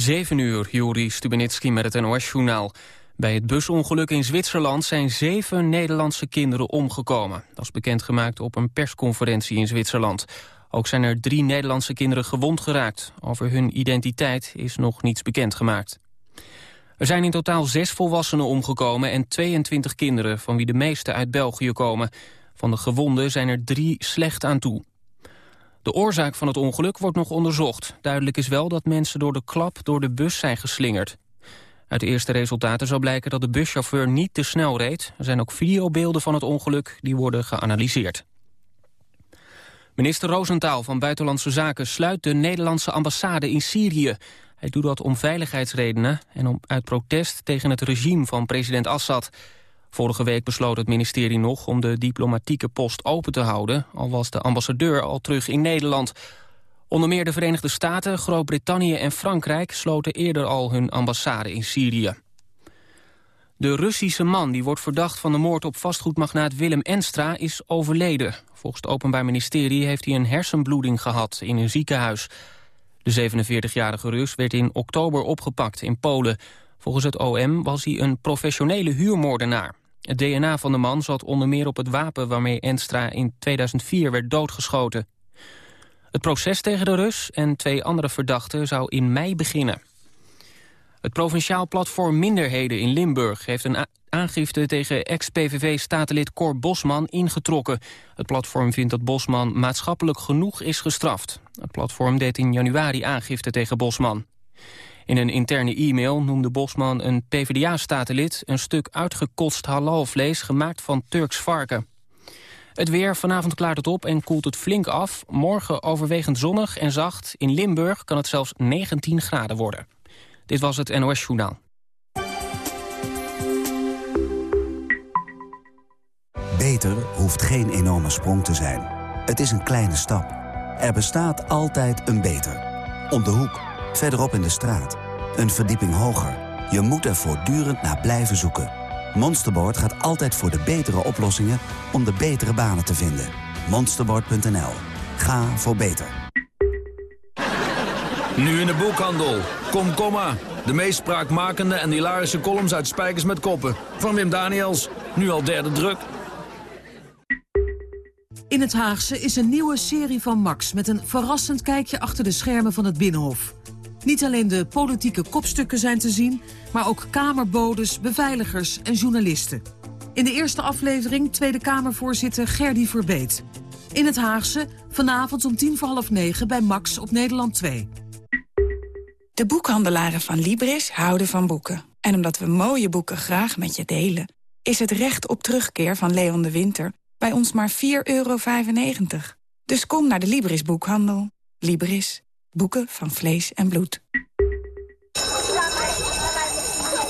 7 uur, Juri Stubenitski met het NOS-journaal. Bij het busongeluk in Zwitserland zijn zeven Nederlandse kinderen omgekomen. Dat is bekendgemaakt op een persconferentie in Zwitserland. Ook zijn er drie Nederlandse kinderen gewond geraakt. Over hun identiteit is nog niets bekendgemaakt. Er zijn in totaal zes volwassenen omgekomen en 22 kinderen... van wie de meeste uit België komen. Van de gewonden zijn er drie slecht aan toe. De oorzaak van het ongeluk wordt nog onderzocht. Duidelijk is wel dat mensen door de klap door de bus zijn geslingerd. Uit de eerste resultaten zou blijken dat de buschauffeur niet te snel reed. Er zijn ook videobeelden van het ongeluk die worden geanalyseerd. Minister Roosentaal van Buitenlandse Zaken sluit de Nederlandse ambassade in Syrië. Hij doet dat om veiligheidsredenen en om, uit protest tegen het regime van president Assad. Vorige week besloot het ministerie nog om de diplomatieke post open te houden... al was de ambassadeur al terug in Nederland. Onder meer de Verenigde Staten, Groot-Brittannië en Frankrijk... sloten eerder al hun ambassade in Syrië. De Russische man die wordt verdacht van de moord op vastgoedmagnaat Willem Enstra is overleden. Volgens het Openbaar Ministerie heeft hij een hersenbloeding gehad in een ziekenhuis. De 47-jarige Rus werd in oktober opgepakt in Polen. Volgens het OM was hij een professionele huurmoordenaar. Het DNA van de man zat onder meer op het wapen waarmee Enstra in 2004 werd doodgeschoten. Het proces tegen de Rus en twee andere verdachten zou in mei beginnen. Het provinciaal platform Minderheden in Limburg heeft een aangifte tegen ex-PVV-statenlid Cor Bosman ingetrokken. Het platform vindt dat Bosman maatschappelijk genoeg is gestraft. Het platform deed in januari aangifte tegen Bosman. In een interne e-mail noemde Bosman een PvdA-statenlid... een stuk uitgekotst halalvlees gemaakt van Turks varken. Het weer, vanavond klaart het op en koelt het flink af. Morgen overwegend zonnig en zacht. In Limburg kan het zelfs 19 graden worden. Dit was het NOS Journaal. Beter hoeft geen enorme sprong te zijn. Het is een kleine stap. Er bestaat altijd een beter. Om de hoek Verderop in de straat. Een verdieping hoger. Je moet er voortdurend naar blijven zoeken. Monsterboard gaat altijd voor de betere oplossingen om de betere banen te vinden. Monsterboard.nl. Ga voor beter. Nu in de boekhandel. Kom, komma. De meest spraakmakende en hilarische columns uit Spijkers met Koppen. Van Wim Daniels. Nu al derde druk. In het Haagse is een nieuwe serie van Max... met een verrassend kijkje achter de schermen van het Binnenhof. Niet alleen de politieke kopstukken zijn te zien... maar ook kamerbodes, beveiligers en journalisten. In de eerste aflevering Tweede Kamervoorzitter Gerdy Verbeet. In het Haagse, vanavond om tien voor half negen bij Max op Nederland 2. De boekhandelaren van Libris houden van boeken. En omdat we mooie boeken graag met je delen... is het recht op terugkeer van Leon de Winter bij ons maar 4,95 euro. Dus kom naar de Libris boekhandel. Libris. Boeken van vlees en bloed.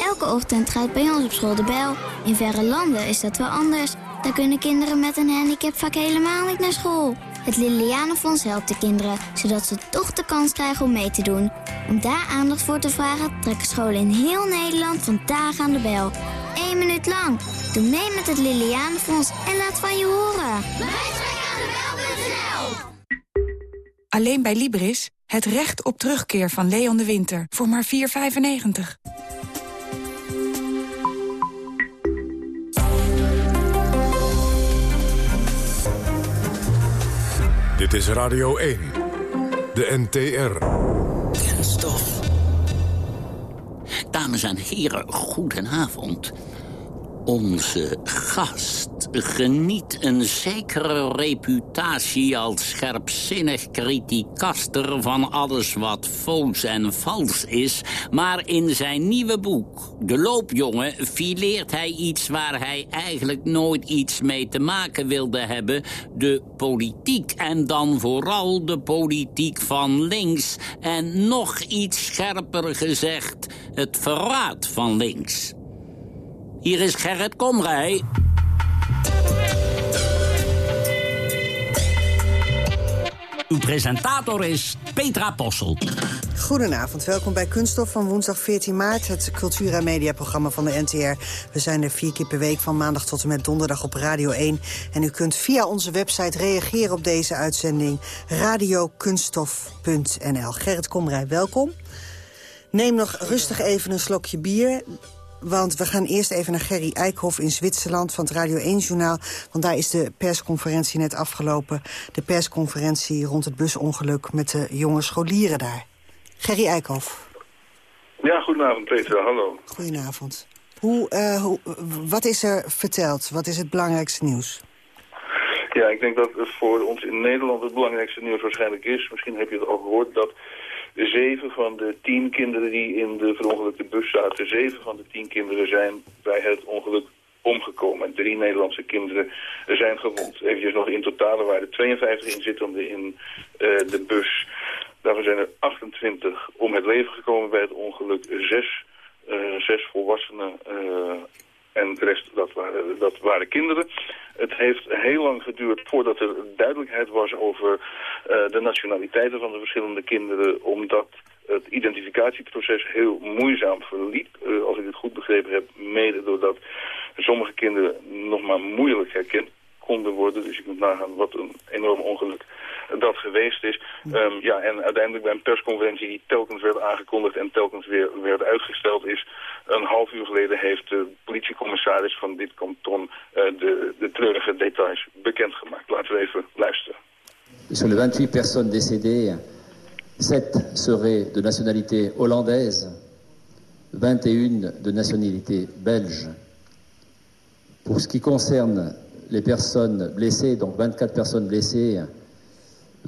Elke ochtend gaat bij ons op school de bel. In verre landen is dat wel anders. Daar kunnen kinderen met een handicap vaak helemaal niet naar school. Het Lilianenfonds helpt de kinderen, zodat ze toch de kans krijgen om mee te doen. Om daar aandacht voor te vragen trekken scholen in heel Nederland vandaag aan de bel. Eén minuut lang. Doe mee met het Lilianenfonds en laat van je horen. Alleen bij Libris het recht op terugkeer van Leon de Winter voor maar 4,95. Dit is Radio 1, de NTR. Kenstof. Dames en heren, goedenavond. Onze gast geniet een zekere reputatie als scherpzinnig kritiekaster van alles wat foos en vals is. Maar in zijn nieuwe boek, De Loopjongen, fileert hij iets waar hij eigenlijk nooit iets mee te maken wilde hebben. De politiek en dan vooral de politiek van links. En nog iets scherper gezegd, het verraad van links. Hier is Gerrit Komrij. Uw presentator is Petra Possel. Goedenavond, welkom bij Kunststof van woensdag 14 maart... het cultuur- en mediaprogramma van de NTR. We zijn er vier keer per week van maandag tot en met donderdag op Radio 1. En u kunt via onze website reageren op deze uitzending... radiokunststof.nl. Gerrit Komrij, welkom. Neem nog rustig even een slokje bier. Want we gaan eerst even naar Gerry Eikhoff in Zwitserland van het Radio 1-journaal. Want daar is de persconferentie net afgelopen. De persconferentie rond het busongeluk met de jonge scholieren daar. Gerry Eikhoff. Ja, goedenavond Peter, hallo. Goedenavond. Hoe, uh, hoe, wat is er verteld? Wat is het belangrijkste nieuws? Ja, ik denk dat voor ons in Nederland het belangrijkste nieuws waarschijnlijk is... misschien heb je het al gehoord, dat zeven van de tien kinderen die in de verongelukte bus zaten... zeven van de tien kinderen zijn bij het ongeluk omgekomen. Drie Nederlandse kinderen zijn gewond. Even nog in totaal waren er 52 inzittenden in uh, de bus. Daarvan zijn er 28 om het leven gekomen bij het ongeluk. Zes, uh, zes volwassenen uh, en de rest, dat waren, dat waren kinderen. Het heeft heel lang geduurd voordat er duidelijkheid was over uh, de nationaliteiten van de verschillende kinderen. Omdat het identificatieproces heel moeizaam verliep. Uh, als ik het goed begrepen heb, mede doordat sommige kinderen nog maar moeilijk herkend konden worden. Dus ik moet nagaan wat een enorm ongeluk dat geweest is. Um, ja, en uiteindelijk bij een persconferentie die telkens werd aangekondigd en telkens weer werd uitgesteld is. Een half uur geleden heeft de politiecommissaris van dit kanton uh, de, de treurige details bekendgemaakt. Laten we even luisteren. Sur les 28 personnes décédées, 7 seraient de nationalité hollandaise, 21 de nationalité belge. Pour ce qui concerne les personnes blessées, donc 24 personnes blessées,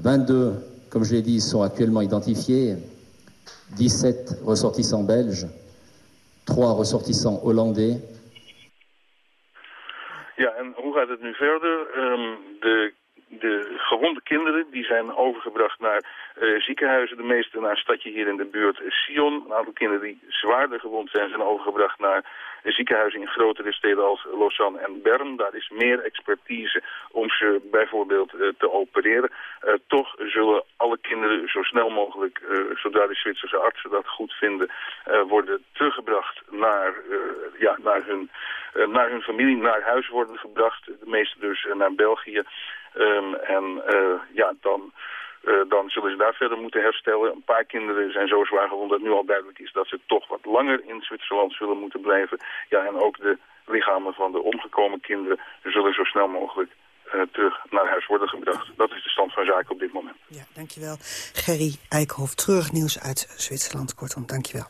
22, comme je l'ai dit, sont actuellement identifiées, 17 ressortissants belges, 3 ressortissants hollandais. Ja, en hoe gaat het nu verder? Um, de de gewonde kinderen die zijn overgebracht naar uh, ziekenhuizen. De meeste naar een stadje hier in de buurt, Sion. Een aantal kinderen die zwaarder gewond zijn, zijn overgebracht naar ziekenhuizen in grotere steden als Lausanne en Bern. Daar is meer expertise om ze bijvoorbeeld uh, te opereren. Uh, toch zullen alle kinderen zo snel mogelijk, zodra de Zwitserse artsen dat goed vinden, worden teruggebracht naar, ja, naar, hun, naar hun familie, naar huis worden gebracht. De meeste dus naar België. Um, en ja, dan, dan zullen ze daar verder moeten herstellen. Een paar kinderen zijn zo zwaar gewond dat nu al duidelijk is dat ze toch wat langer in Zwitserland zullen moeten blijven. Ja, en ook de lichamen van de omgekomen kinderen zullen zo snel mogelijk uh, terug naar huis worden gebracht. Dat is de stand van zaken op dit moment. Ja, dankjewel. Gerry Eikhoff, terug nieuws uit Zwitserland. Kortom, dankjewel.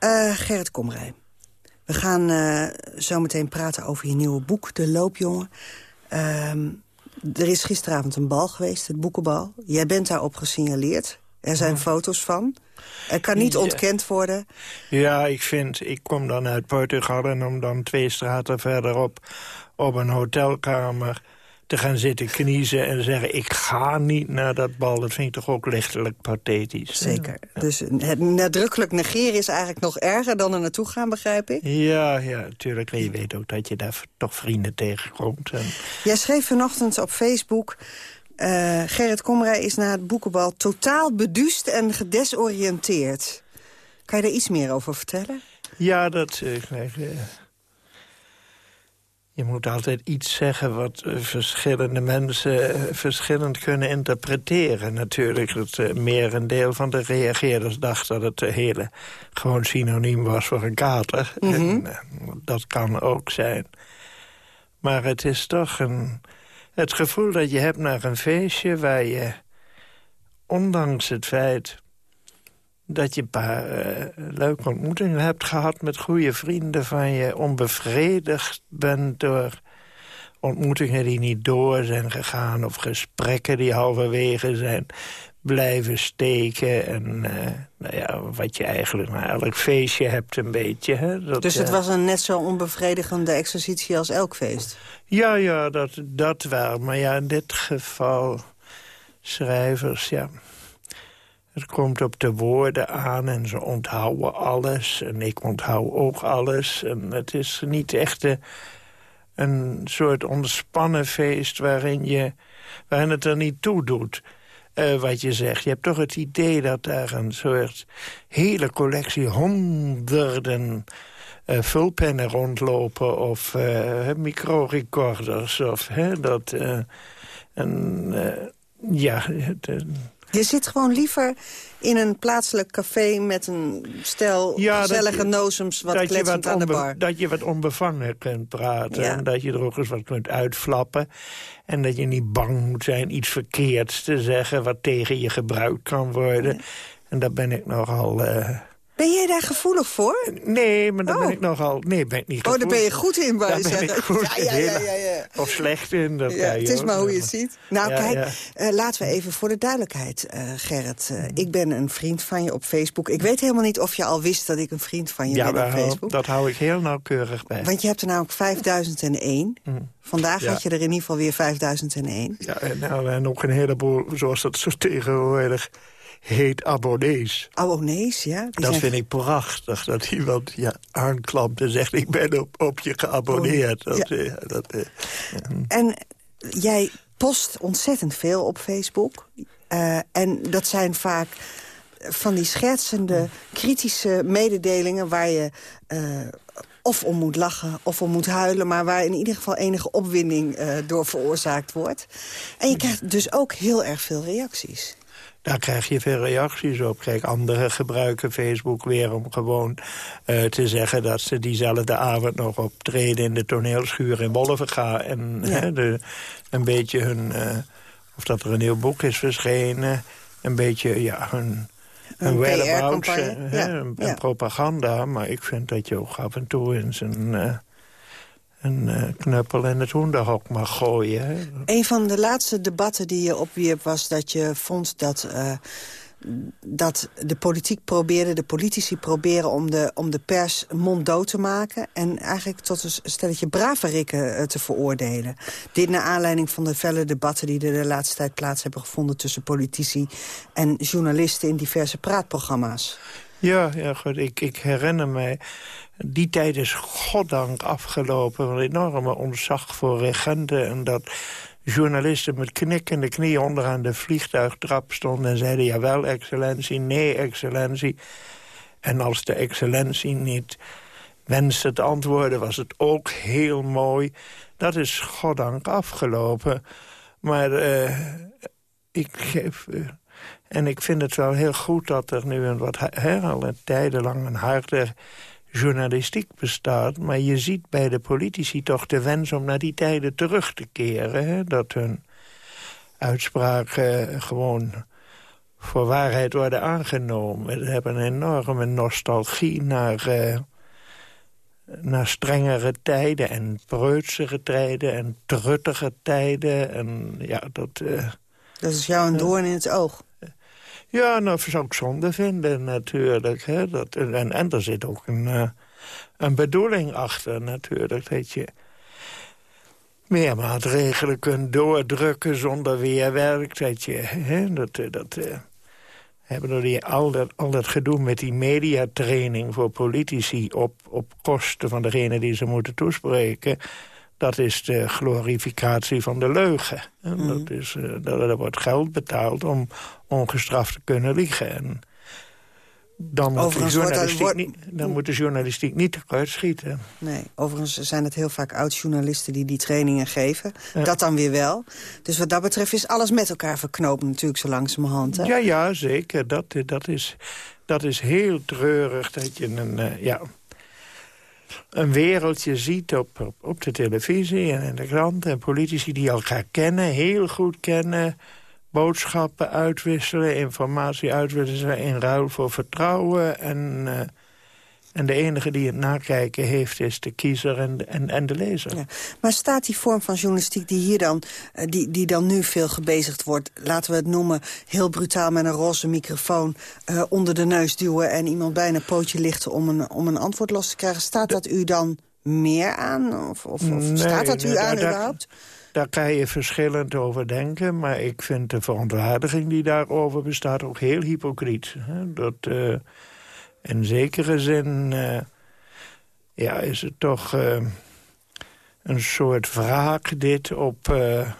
Uh, Gerrit Komrij. We gaan zo meteen praten over je nieuwe boek, De Loopjongen. Uh, er is gisteravond een bal geweest, het boekenbal. Jij bent daarop gesignaleerd. Er zijn foto's van. Er kan niet ontkend worden. Ja, ik vind, ik kom dan uit Portugal... en om dan twee straten verderop op een hotelkamer te gaan zitten kniezen en zeggen... ik ga niet naar dat bal, dat vind ik toch ook lichtelijk pathetisch. Zeker. Dus het nadrukkelijk negeren is eigenlijk nog erger dan er naartoe gaan, begrijp ik? Ja, ja, natuurlijk. En je weet ook dat je daar toch vrienden tegenkomt. En... Jij schreef vanochtend op Facebook... Uh, Gerrit Komrij is na het boekenbal totaal beduust en gedesoriënteerd. Kan je daar iets meer over vertellen? Ja, dat... Uh, je moet altijd iets zeggen wat eh, verschillende mensen eh, verschillend kunnen interpreteren. Natuurlijk, het uh, merendeel van de reageerders dacht dat het hele gewoon synoniem was voor een kater. Mm -hmm. en, dat kan ook zijn. Maar het is toch een, het gevoel dat je hebt naar een feestje waar je, ondanks het feit dat je een paar uh, leuke ontmoetingen hebt gehad... met goede vrienden van je, onbevredigd bent door ontmoetingen die niet door zijn gegaan... of gesprekken die halverwege zijn blijven steken. En uh, nou ja, wat je eigenlijk na elk feestje hebt een beetje. Hè? Dat, dus het uh, was een net zo onbevredigende exercitie als elk feest? Ja, ja, dat, dat wel. Maar ja, in dit geval schrijvers, ja... Het komt op de woorden aan en ze onthouden alles. En ik onthoud ook alles. En het is niet echt een, een soort ontspannen feest waarin, je, waarin het er niet toe doet. Uh, wat je zegt. Je hebt toch het idee dat daar een soort hele collectie honderden uh, vulpennen rondlopen of uh, microrecorders. Of, dat, en, ja, Je zit gewoon liever in een plaatselijk café met een stel ja, gezellige nozems wat kletsend aan de bar. Dat je wat onbevangen kunt praten en dat je er ook eens wat kunt uitflappen. En dat je niet bang moet zijn iets verkeerds te zeggen wat tegen je gebruikt kan worden. En daar ben ik nogal... Uh, ben jij daar gevoelig voor? Nee, maar daar ben oh. ik nogal... Nee, ben ik niet gevoelig. Oh, daar ben je goed in, bij Daar ben ik goed ja, ja, ja, ja, Of slecht in, dat ja, Het is maar hoe je het ziet. Nou, kijk, uh, laten we even voor de duidelijkheid, uh, Gerrit. Uh, ik ben een vriend van je op Facebook. Ik weet helemaal niet of je al wist dat ik een vriend van je ben op Facebook. dat hou ik heel nauwkeurig bij. Want je hebt er namelijk 5001. Mm. Vandaag had je er in ieder geval weer 5001. Ja, en, nou, en ook een heleboel, zoals dat zo tegenwoordig heet abonnees. Abonnees, ja? dat vind ik prachtig, dat iemand je aanklampt en zegt... ik ben op, op je geabonneerd. Dat, ja. Eh, dat, uh, en jij post ontzettend veel op Facebook. Uh, en dat zijn vaak van die schertsende, kritische mededelingen... waar je of om moet lachen of om moet huilen... maar waar in ieder geval enige opwinding uh, door veroorzaakt wordt. En je krijgt dus ook heel erg veel reacties. Daar krijg je veel reacties op. Kijk, anderen gebruiken Facebook weer om gewoon uh, te zeggen... dat ze diezelfde avond nog optreden in de toneelschuur in Wolvenga. En ja. de, een beetje hun... Uh, of dat er een nieuw boek is verschenen. Een beetje, ja, hun... Een whereabouts, ja. en, ja. propaganda. Maar ik vind dat je ook af en toe in zijn... Uh, een uh, knuppel in het hoenderhok mag gooien. Een van de laatste debatten die je opwierp was dat je vond dat... Uh, dat de politiek probeerde, de politici proberen om de, om de pers monddood te maken... en eigenlijk tot een stelletje braverikken uh, te veroordelen. Dit naar aanleiding van de felle debatten die er de laatste tijd plaats hebben gevonden... tussen politici en journalisten in diverse praatprogramma's. Ja, ja goed. Ik, ik herinner mij die tijd is goddank afgelopen. Een enorme ontzag voor regenten. En dat journalisten met knikkende knieën onderaan de vliegtuigtrap stonden... en zeiden, jawel, excellentie, nee, excellentie. En als de excellentie niet wenste te antwoorden... was het ook heel mooi. Dat is goddank afgelopen. Maar uh, ik geef... En ik vind het wel heel goed dat er nu een wat her, een tijdenlang een harde journalistiek bestaat. Maar je ziet bij de politici toch de wens om naar die tijden terug te keren. Hè? Dat hun uitspraken gewoon voor waarheid worden aangenomen. We hebben een enorme nostalgie naar, uh, naar strengere tijden... en preutsere tijden en truttige tijden. En, ja, dat, uh, dat is jou een doorn in het oog. Ja, nou, zou ik zonde vinden natuurlijk. Hè? Dat, en, en er zit ook een, uh, een bedoeling achter natuurlijk. Dat je meer maatregelen kunt doordrukken zonder weerwerk. Dat je, hè, dat, eh, dat, uh, hebben die, al, dat, al dat gedoe met die mediatraining voor politici... op, op kosten van degene die ze moeten toespreken dat is de glorificatie van de leugen. En mm. dat is, uh, dat, er wordt geld betaald om ongestraft te kunnen liegen. En dan moet, de journalistiek, niet, dan moet de journalistiek niet tekort schieten. Nee, overigens zijn het heel vaak oud-journalisten die die trainingen geven. Dat dan weer wel. Dus wat dat betreft is alles met elkaar verknoopt natuurlijk zo langzamerhand. Hè? Ja, ja, zeker. Dat, dat, is, dat is heel treurig dat je een... Uh, ja, een wereldje ziet op, op, de televisie en in de krant... en politici die elkaar kennen, heel goed kennen... boodschappen uitwisselen, informatie uitwisselen... in ruil voor vertrouwen en... En de enige die het nakijken heeft is de kiezer en de, en, en de lezer. Ja. Maar staat die vorm van journalistiek die, hier dan, eh, die, die dan nu veel gebezigd wordt... laten we het noemen, heel brutaal met een roze microfoon... Uh, onder de neus duwen en iemand bijna een pootje lichten... om een, om een antwoord los te krijgen. Staat dat u dan meer aan? Of, of, of staat dat u aan überhaupt? Daar kan je verschillend over denken. Maar ik vind de verontwaardiging die daarover bestaat ook heel hypocriet. Dat... Uh, in zekere zin uh, ja, is het toch uh, een soort wraak dit op, uh,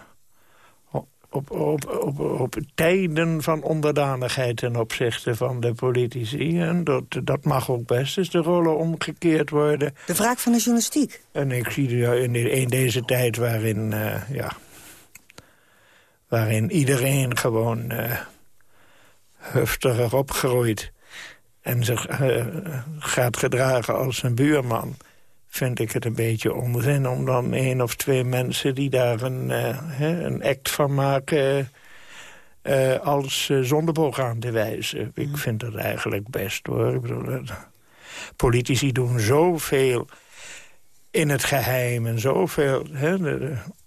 op, op, op, op, tijden van onderdanigheid ten opzichte van de politici. En dat, dat mag ook best eens de rollen omgekeerd worden. De wraak van de journalistiek? En ik zie in, in deze tijd waarin, ja, waarin iedereen gewoon huftiger opgroeit... en zich eh, gaat gedragen als een buurman... vind ik het een beetje onzin om dan één of twee mensen... die daar een, uh, een act van maken... Uh, als zondeboog aan te wijzen. Ik vind dat eigenlijk best, hoor. Ik bedoel, politici doen zoveel in het geheim en zoveel... Hè,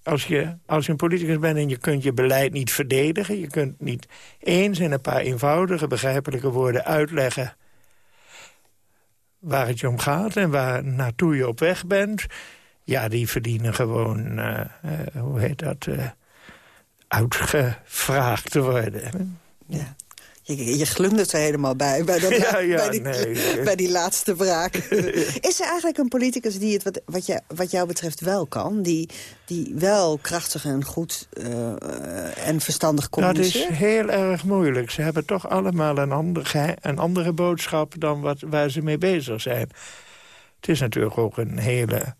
als, je, als je een politicus bent en je kunt je beleid niet verdedigen... je kunt niet eens in een paar eenvoudige, begrijpelijke woorden uitleggen... waar het je om gaat en waar naartoe je op weg bent... ja, die verdienen gewoon, uh, uh, hoe heet dat, uh, uitgevraagd te worden. Ja. Je, je glundert er helemaal bij, bij, dat, ja, ja, bij, die, nee. bij die laatste wraak. Is er eigenlijk een politicus die het wat, wat, je, wat jou betreft wel kan? Die, die wel krachtig en goed uh, en verstandig communiceert? Dat is heel erg moeilijk. Ze hebben toch allemaal een andere, een andere boodschap dan wat, waar ze mee bezig zijn. Het is natuurlijk ook een hele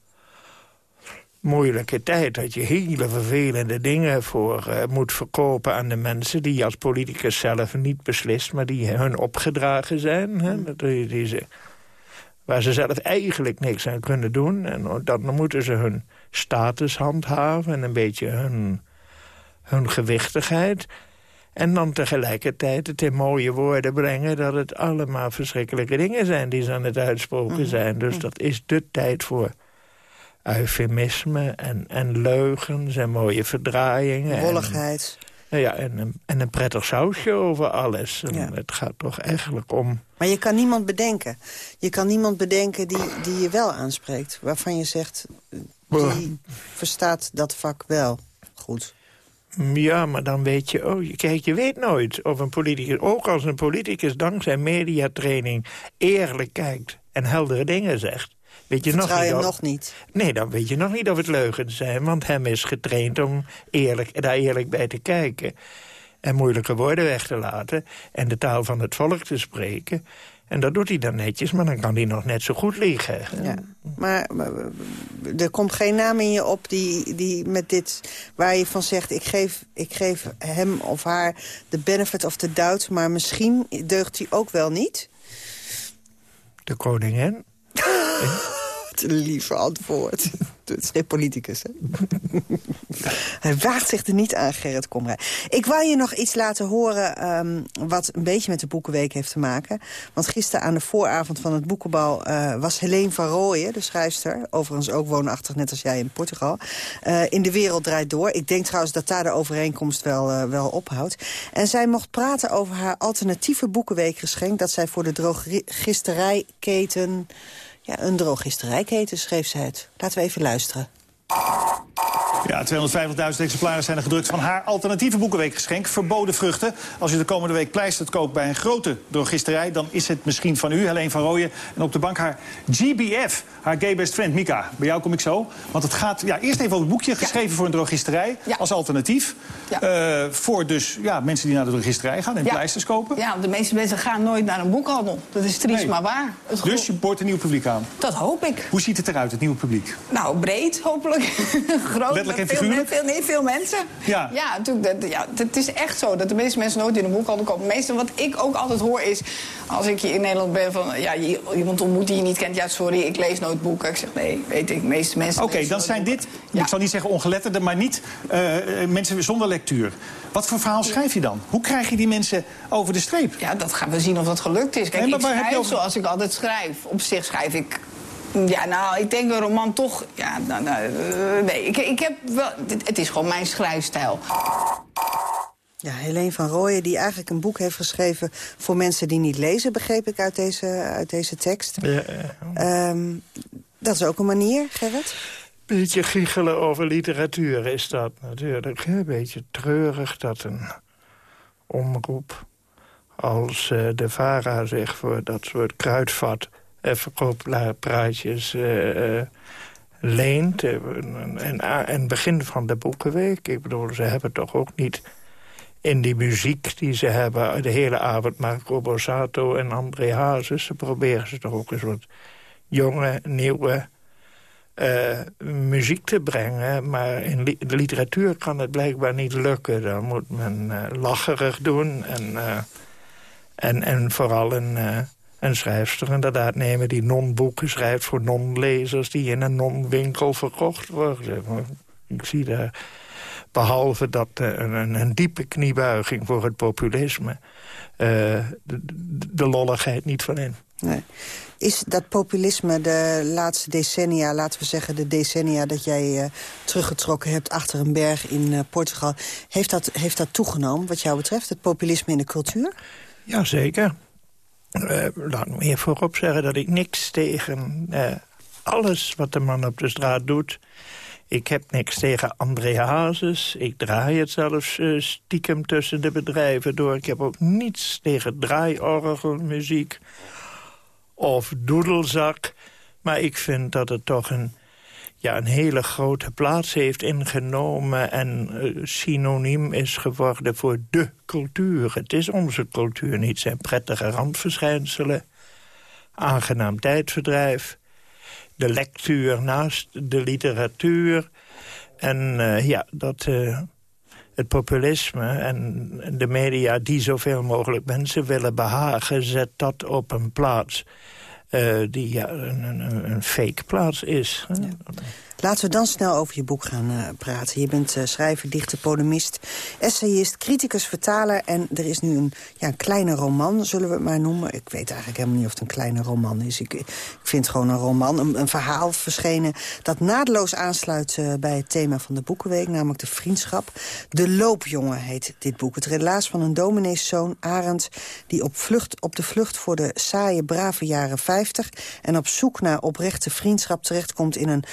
moeilijke tijd... dat je hele vervelende dingen voor uh, moet verkopen aan de mensen... die je als politicus zelf niet beslist, maar die hun opgedragen zijn. Hè? Die, die ze, waar ze zelf eigenlijk niks aan kunnen doen. En dan moeten ze hun status handhaven en een beetje hun, hun gewichtigheid... En dan tegelijkertijd het in mooie woorden brengen... dat het allemaal verschrikkelijke dingen zijn die ze aan het uitsproken zijn. Dus dat is de tijd voor eufemisme en, en leugens en mooie verdraaiingen. Wolligheid. En, ja, en, een, en een prettig sausje over alles. Ja. Het gaat toch eigenlijk om... Maar je kan niemand bedenken. Je kan niemand bedenken die, die je wel aanspreekt. Waarvan je zegt, die verstaat dat vak wel goed. Ja, maar dan weet je... Oh, kijk, je weet nooit of een politicus... Ook als een politicus dankzij mediatraining eerlijk kijkt... en heldere dingen zegt Weet je nog niet, nog niet? Nee, dan weet je nog niet of het leugens zijn. Want hem is getraind om eerlijk, daar eerlijk bij te kijken. En moeilijke woorden weg te laten. En de taal van het volk te spreken. En dat doet hij dan netjes, maar dan kan hij nog net zo goed liegen. Ja, maar, maar, er komt geen naam in je op die, die met dit... waar je van zegt, ik geef, ik geef hem of haar de benefit of the doubt... maar misschien deugt hij ook wel niet? De koningin? Wat een lieve antwoord. Het is geen politicus, hè? Hij waagt zich er niet aan, Gerrit Komrij. Ik wou je nog iets laten horen um, wat een beetje met de Boekenweek heeft te maken. Want gisteren aan de vooravond van het boekenbal uh, was Helene van Rooyen, de schrijfster... overigens ook woonachtig, net als jij in Portugal... Uh, in de wereld draait door. Ik denk trouwens dat daar de overeenkomst wel, uh, wel ophoudt. En zij mocht praten over haar alternatieve Boekenweekgeschenk... dat zij voor de drogisterijketen... Ja, een drogisterijketen schreef ze het. Laten we even luisteren. Ja, 250.000 exemplaren zijn er gedrukt van haar alternatieve boekenweekgeschenk. Verboden vruchten. Als u de komende week pleistert koopt bij een grote drogisterij... dan is het misschien van u, Helene van Rooyen. En op de bank haar GBF, haar gay best friend Mika. Bij jou kom ik zo. Want het gaat ja, eerst even over het boekje. Geschreven ja. voor een drogisterij ja. als alternatief. Ja. Uh, voor dus ja, mensen die naar de drogisterij gaan en pleisters kopen. Ja, de meeste mensen gaan nooit naar een boekhandel. Dat is triest, nee. maar waar. Het dus je boort een nieuw publiek aan? Dat hoop ik. Hoe ziet het eruit, het nieuwe publiek? Nou, breed, hopelijk. Groot, Letterlijk en veel, figuurlijk? veel, nee, veel mensen. Ja. Ja, natuurlijk, dat, ja, het is echt zo dat de meeste mensen nooit in een boekhandel komen. Meestal wat ik ook altijd hoor is, als ik hier in Nederland ben... van ja, iemand ontmoet die je niet kent. Ja, sorry, ik lees nooit boeken. Ik zeg, nee, weet ik, de meeste mensen... Oké, okay, dan zijn dit, ja. ik zal niet zeggen ongeletterden... maar niet uh, mensen zonder lectuur. Wat voor verhaal schrijf je dan? Hoe krijg je die mensen over de streep? Ja, dat gaan we zien of dat gelukt is. Kijk, nee, maar ik schrijf over... zoals ik altijd schrijf. Op zich schrijf ik ja, nou, ik denk een roman toch... Ja, nou, nou, uh, nee, ik, ik heb wel... Het, is gewoon mijn schrijfstijl. Ja, Helene van Rooyen, die eigenlijk een boek heeft geschreven... voor mensen die niet lezen, begreep ik uit deze, uit deze tekst. Ja, ja. Um, dat is ook een manier, Gerrit? Beetje giechelen over literatuur is dat natuurlijk. Een beetje treurig dat een omroep als uh, de VARA zich voor dat soort kruidvat verkooppraatjes uh, uh, leent. En, en begin van de Boekenweek. Ik bedoel, ze hebben toch ook niet in die muziek die ze hebben... de hele avond Marco Borsato en André Hazes... ze proberen ze toch ook een soort jonge, nieuwe... Muziek te brengen, maar in de literatuur kan het blijkbaar niet lukken. Dan moet men uh, lacherig doen en... En, en vooral een, een schrijfster inderdaad nemen die non-boeken schrijft... voor non-lezers die in een non-winkel verkocht worden. Ik zie daar, behalve dat een, een, diepe kniebuiging voor het populisme... de, de, lolligheid niet van in. Nee. Is dat populisme de laatste decennia, laten we zeggen de decennia... dat jij uh, teruggetrokken hebt achter een berg in uh, Portugal... Heeft dat, heeft dat toegenomen wat jou betreft, het populisme in de cultuur? Jazeker. Uh, laat me meer voorop zeggen dat ik niks tegen alles wat de man op de straat doet... Ik heb niks tegen André Hazes. Ik draai het zelfs stiekem tussen de bedrijven door. Ik heb ook niets tegen draaiorgelmuziek of doedelzak. Maar ik vind dat het toch een, ja, een hele grote plaats heeft ingenomen... en uh, synoniem is geworden voor de cultuur. Het is onze cultuur niet. zijn prettige randverschijnselen. Aangenaam tijdverdrijf. De lectuur naast de literatuur. En uh, ja, dat... Uh, het populisme en de media die zoveel mogelijk mensen willen behagen... zet dat op een plaats die ja, een, een, een, fake plaats is. Laten we dan snel over je boek gaan uh, praten. Je bent uh, schrijver, dichter, polemist, essayist, criticus, vertaler... en er is nu een, ja, een kleine roman, zullen we het maar noemen. Ik weet eigenlijk helemaal niet of het een kleine roman is. Ik, ik vind gewoon een roman, een, een verhaal verschenen... dat naadloos aansluit uh, bij het thema van de Boekenweek... namelijk de vriendschap. De Loopjongen heet dit boek. Het relaas van een domineeszoon, Arend... die op, vlucht, op de vlucht voor de saaie, brave jaren 50... en op zoek naar oprechte vriendschap terechtkomt in een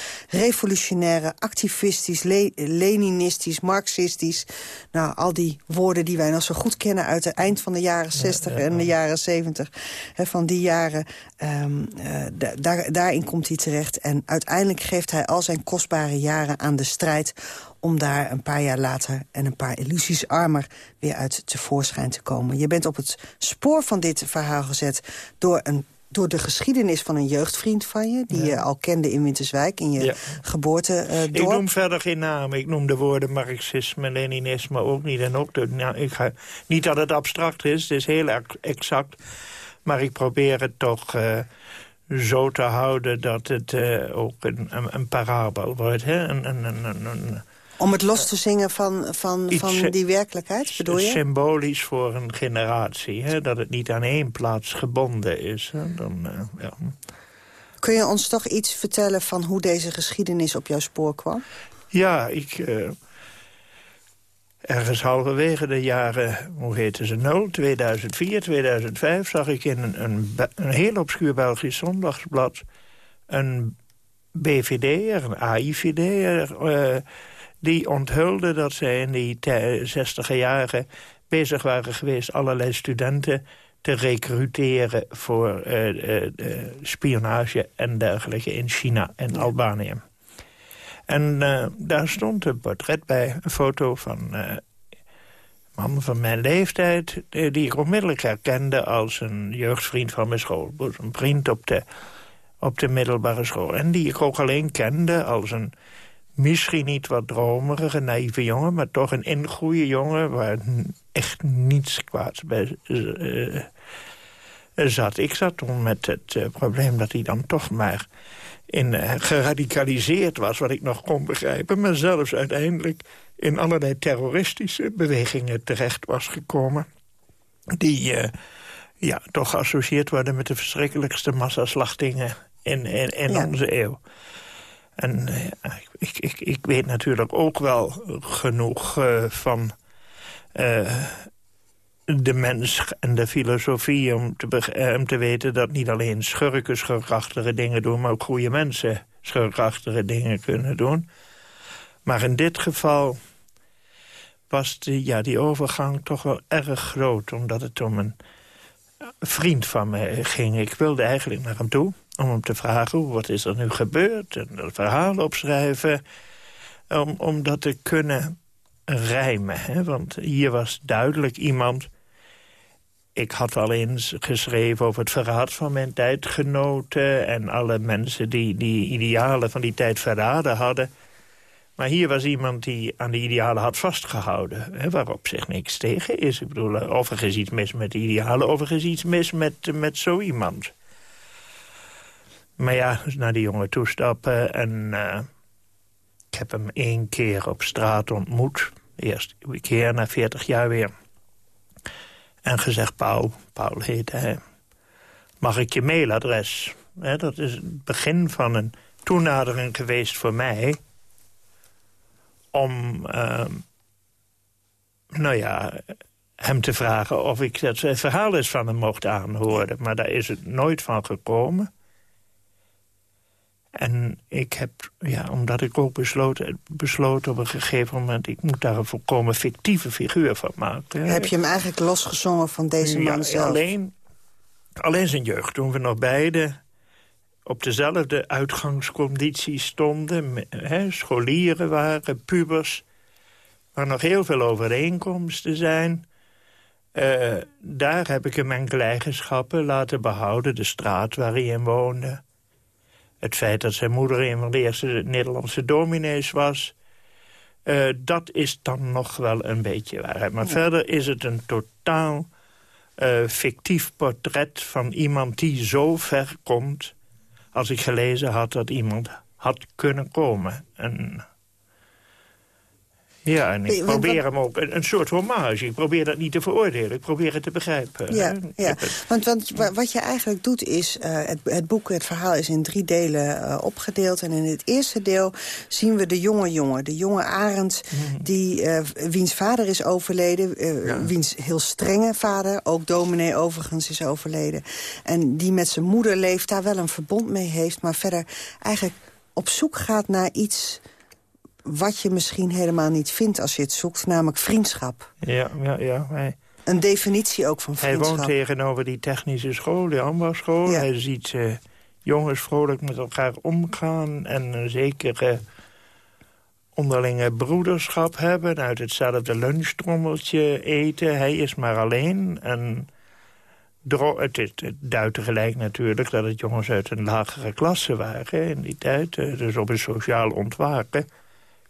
revolutionaire, activistisch, le leninistisch, marxistisch. Nou, al die woorden die wij nog zo goed kennen uit het eind van de jaren 60 en de jaren 70. Hè, van die jaren, um, uh, daar, daarin komt hij terecht. En uiteindelijk geeft hij al zijn kostbare jaren aan de strijd om daar een paar jaar later en een paar illusies armer weer uit tevoorschijn te komen. Je bent op het spoor van dit verhaal gezet door een door de geschiedenis van een jeugdvriend van je... die je al kende in Winterswijk, in je ja. geboortedorp. Ik noem verder geen namen. Ik noem de woorden marxisme, leninisme ook niet. En ook de, nou, ik ga, niet dat het abstract is, het is heel exact. Maar ik probeer het toch... Uh, zo te houden dat het uh, ook een, een, een parabel wordt. Hè? Een, een, een, een, om het los te zingen van, van, van die werkelijkheid, bedoel je? Symbolisch voor een generatie, hè? dat het niet aan één plaats gebonden is. Hè? Dan, uh, ja. Kun je ons toch iets vertellen van hoe deze geschiedenis op jouw spoor kwam? Ja, ik... Uh, ergens halverwege de jaren, hoe heette ze, 0, 2004, 2005... zag ik in een, een, een heel obscuur Belgisch zondagsblad... een BVD'er, een AIVD'er... Uh, die onthulde dat zij in die zestiger jaren bezig waren geweest... allerlei studenten te recruteren voor uh, uh, spionage en dergelijke in China en Albanië. En daar stond een portret bij, een foto van een man van mijn leeftijd... die ik onmiddellijk herkende als een jeugdvriend van mijn school. Een vriend op de, op de middelbare school. En die ik ook alleen kende als een misschien niet wat dromerige, naïeve jongen... maar toch een ingoeie jongen waar echt niets kwaads bij uh, zat. Ik zat toen met het uh, probleem dat hij dan toch maar in, uh, geradicaliseerd was... wat ik nog kon begrijpen, maar zelfs uiteindelijk... in allerlei terroristische bewegingen terecht was gekomen... die ja, toch geassocieerd worden met de verschrikkelijkste massaslachtingen in, in, in onze eeuw. En uh, ik, ik, ik weet natuurlijk ook wel genoeg uh, van uh, de mens en de filosofie... Om te, weten dat niet alleen schurken schurkachtige dingen doen... maar ook goede mensen schurkachtige dingen kunnen doen. Maar in dit geval was de, ja, die overgang toch wel erg groot... omdat het om een vriend van mij ging. Ik wilde eigenlijk naar hem toe om hem te vragen, wat is er nu gebeurd? En een verhaal opschrijven, om, om dat te kunnen rijmen. Hè? Want hier was duidelijk iemand... Ik had al eens geschreven over het verraad van mijn tijdgenoten... en alle mensen die die idealen van die tijd verraden hadden. Maar hier was iemand die aan de idealen had vastgehouden. Hè, waarop zich niks tegen is. Ik bedoel, eh, overigens iets mis met de idealen. Overigens iets mis met, met zo iemand. Maar ja, naar die jongen toestappen. En uh, ik heb hem één keer op straat ontmoet. Eerst een keer na 40 jaar weer. En gezegd, Paul, Paul heette hij. Mag ik je mailadres? Dat is het begin van een toenadering geweest voor mij om, uh, nou ja, hem te vragen of ik dat verhaal eens van hem mocht aanhoren. Maar daar is het nooit van gekomen. En ik heb, ja, omdat ik ook besloten, besloten op een gegeven moment... ik moet daar een volkomen fictieve figuur van maken. Heb je hem eigenlijk losgezongen van deze man zelf? Alleen, alleen zijn jeugd, toen we nog beide op dezelfde uitgangsconditie stonden. Scholieren waren, pubers. Waar nog heel veel overeenkomsten zijn. Uh, daar heb ik hem enkele eigenschappen laten behouden. De straat waar hij in woonde. Het feit dat zijn moeder een van de eerste Nederlandse dominees was. Uh, dat is dan nog wel een beetje waarheid. Maar verder is het een totaal uh, fictief portret van iemand die zo ver komt als ik gelezen had dat iemand had kunnen komen. En ja, en ik probeer hem ook, een, een, soort hommage. Ik probeer dat niet te veroordelen, ik probeer het te begrijpen. Ja, ja. Want, want wat je eigenlijk doet is, uh, het, het, boek, het verhaal is in drie delen uh, opgedeeld. En in het eerste deel zien we de jonge jongen, de jonge Arend... Mm. die, uh, wiens vader is overleden, ja. wiens heel strenge vader... ook dominee overigens is overleden. En die met zijn moeder leeft, daar wel een verbond mee heeft... maar verder eigenlijk op zoek gaat naar iets wat je misschien helemaal niet vindt als je het zoekt, namelijk vriendschap. Ja, ja, ja. Hij, een definitie ook van vriendschap. Hij woont tegenover die technische school, de ambachtsschool. Ja. Hij ziet uh, jongens vrolijk met elkaar omgaan en een zekere onderlinge broederschap hebben... uit hetzelfde lunchtrommeltje eten. Hij is maar alleen en... Het, het, het duidt tegelijk natuurlijk dat het jongens uit een lagere klasse waren in die tijd. Eh, dus op een sociaal ontwaken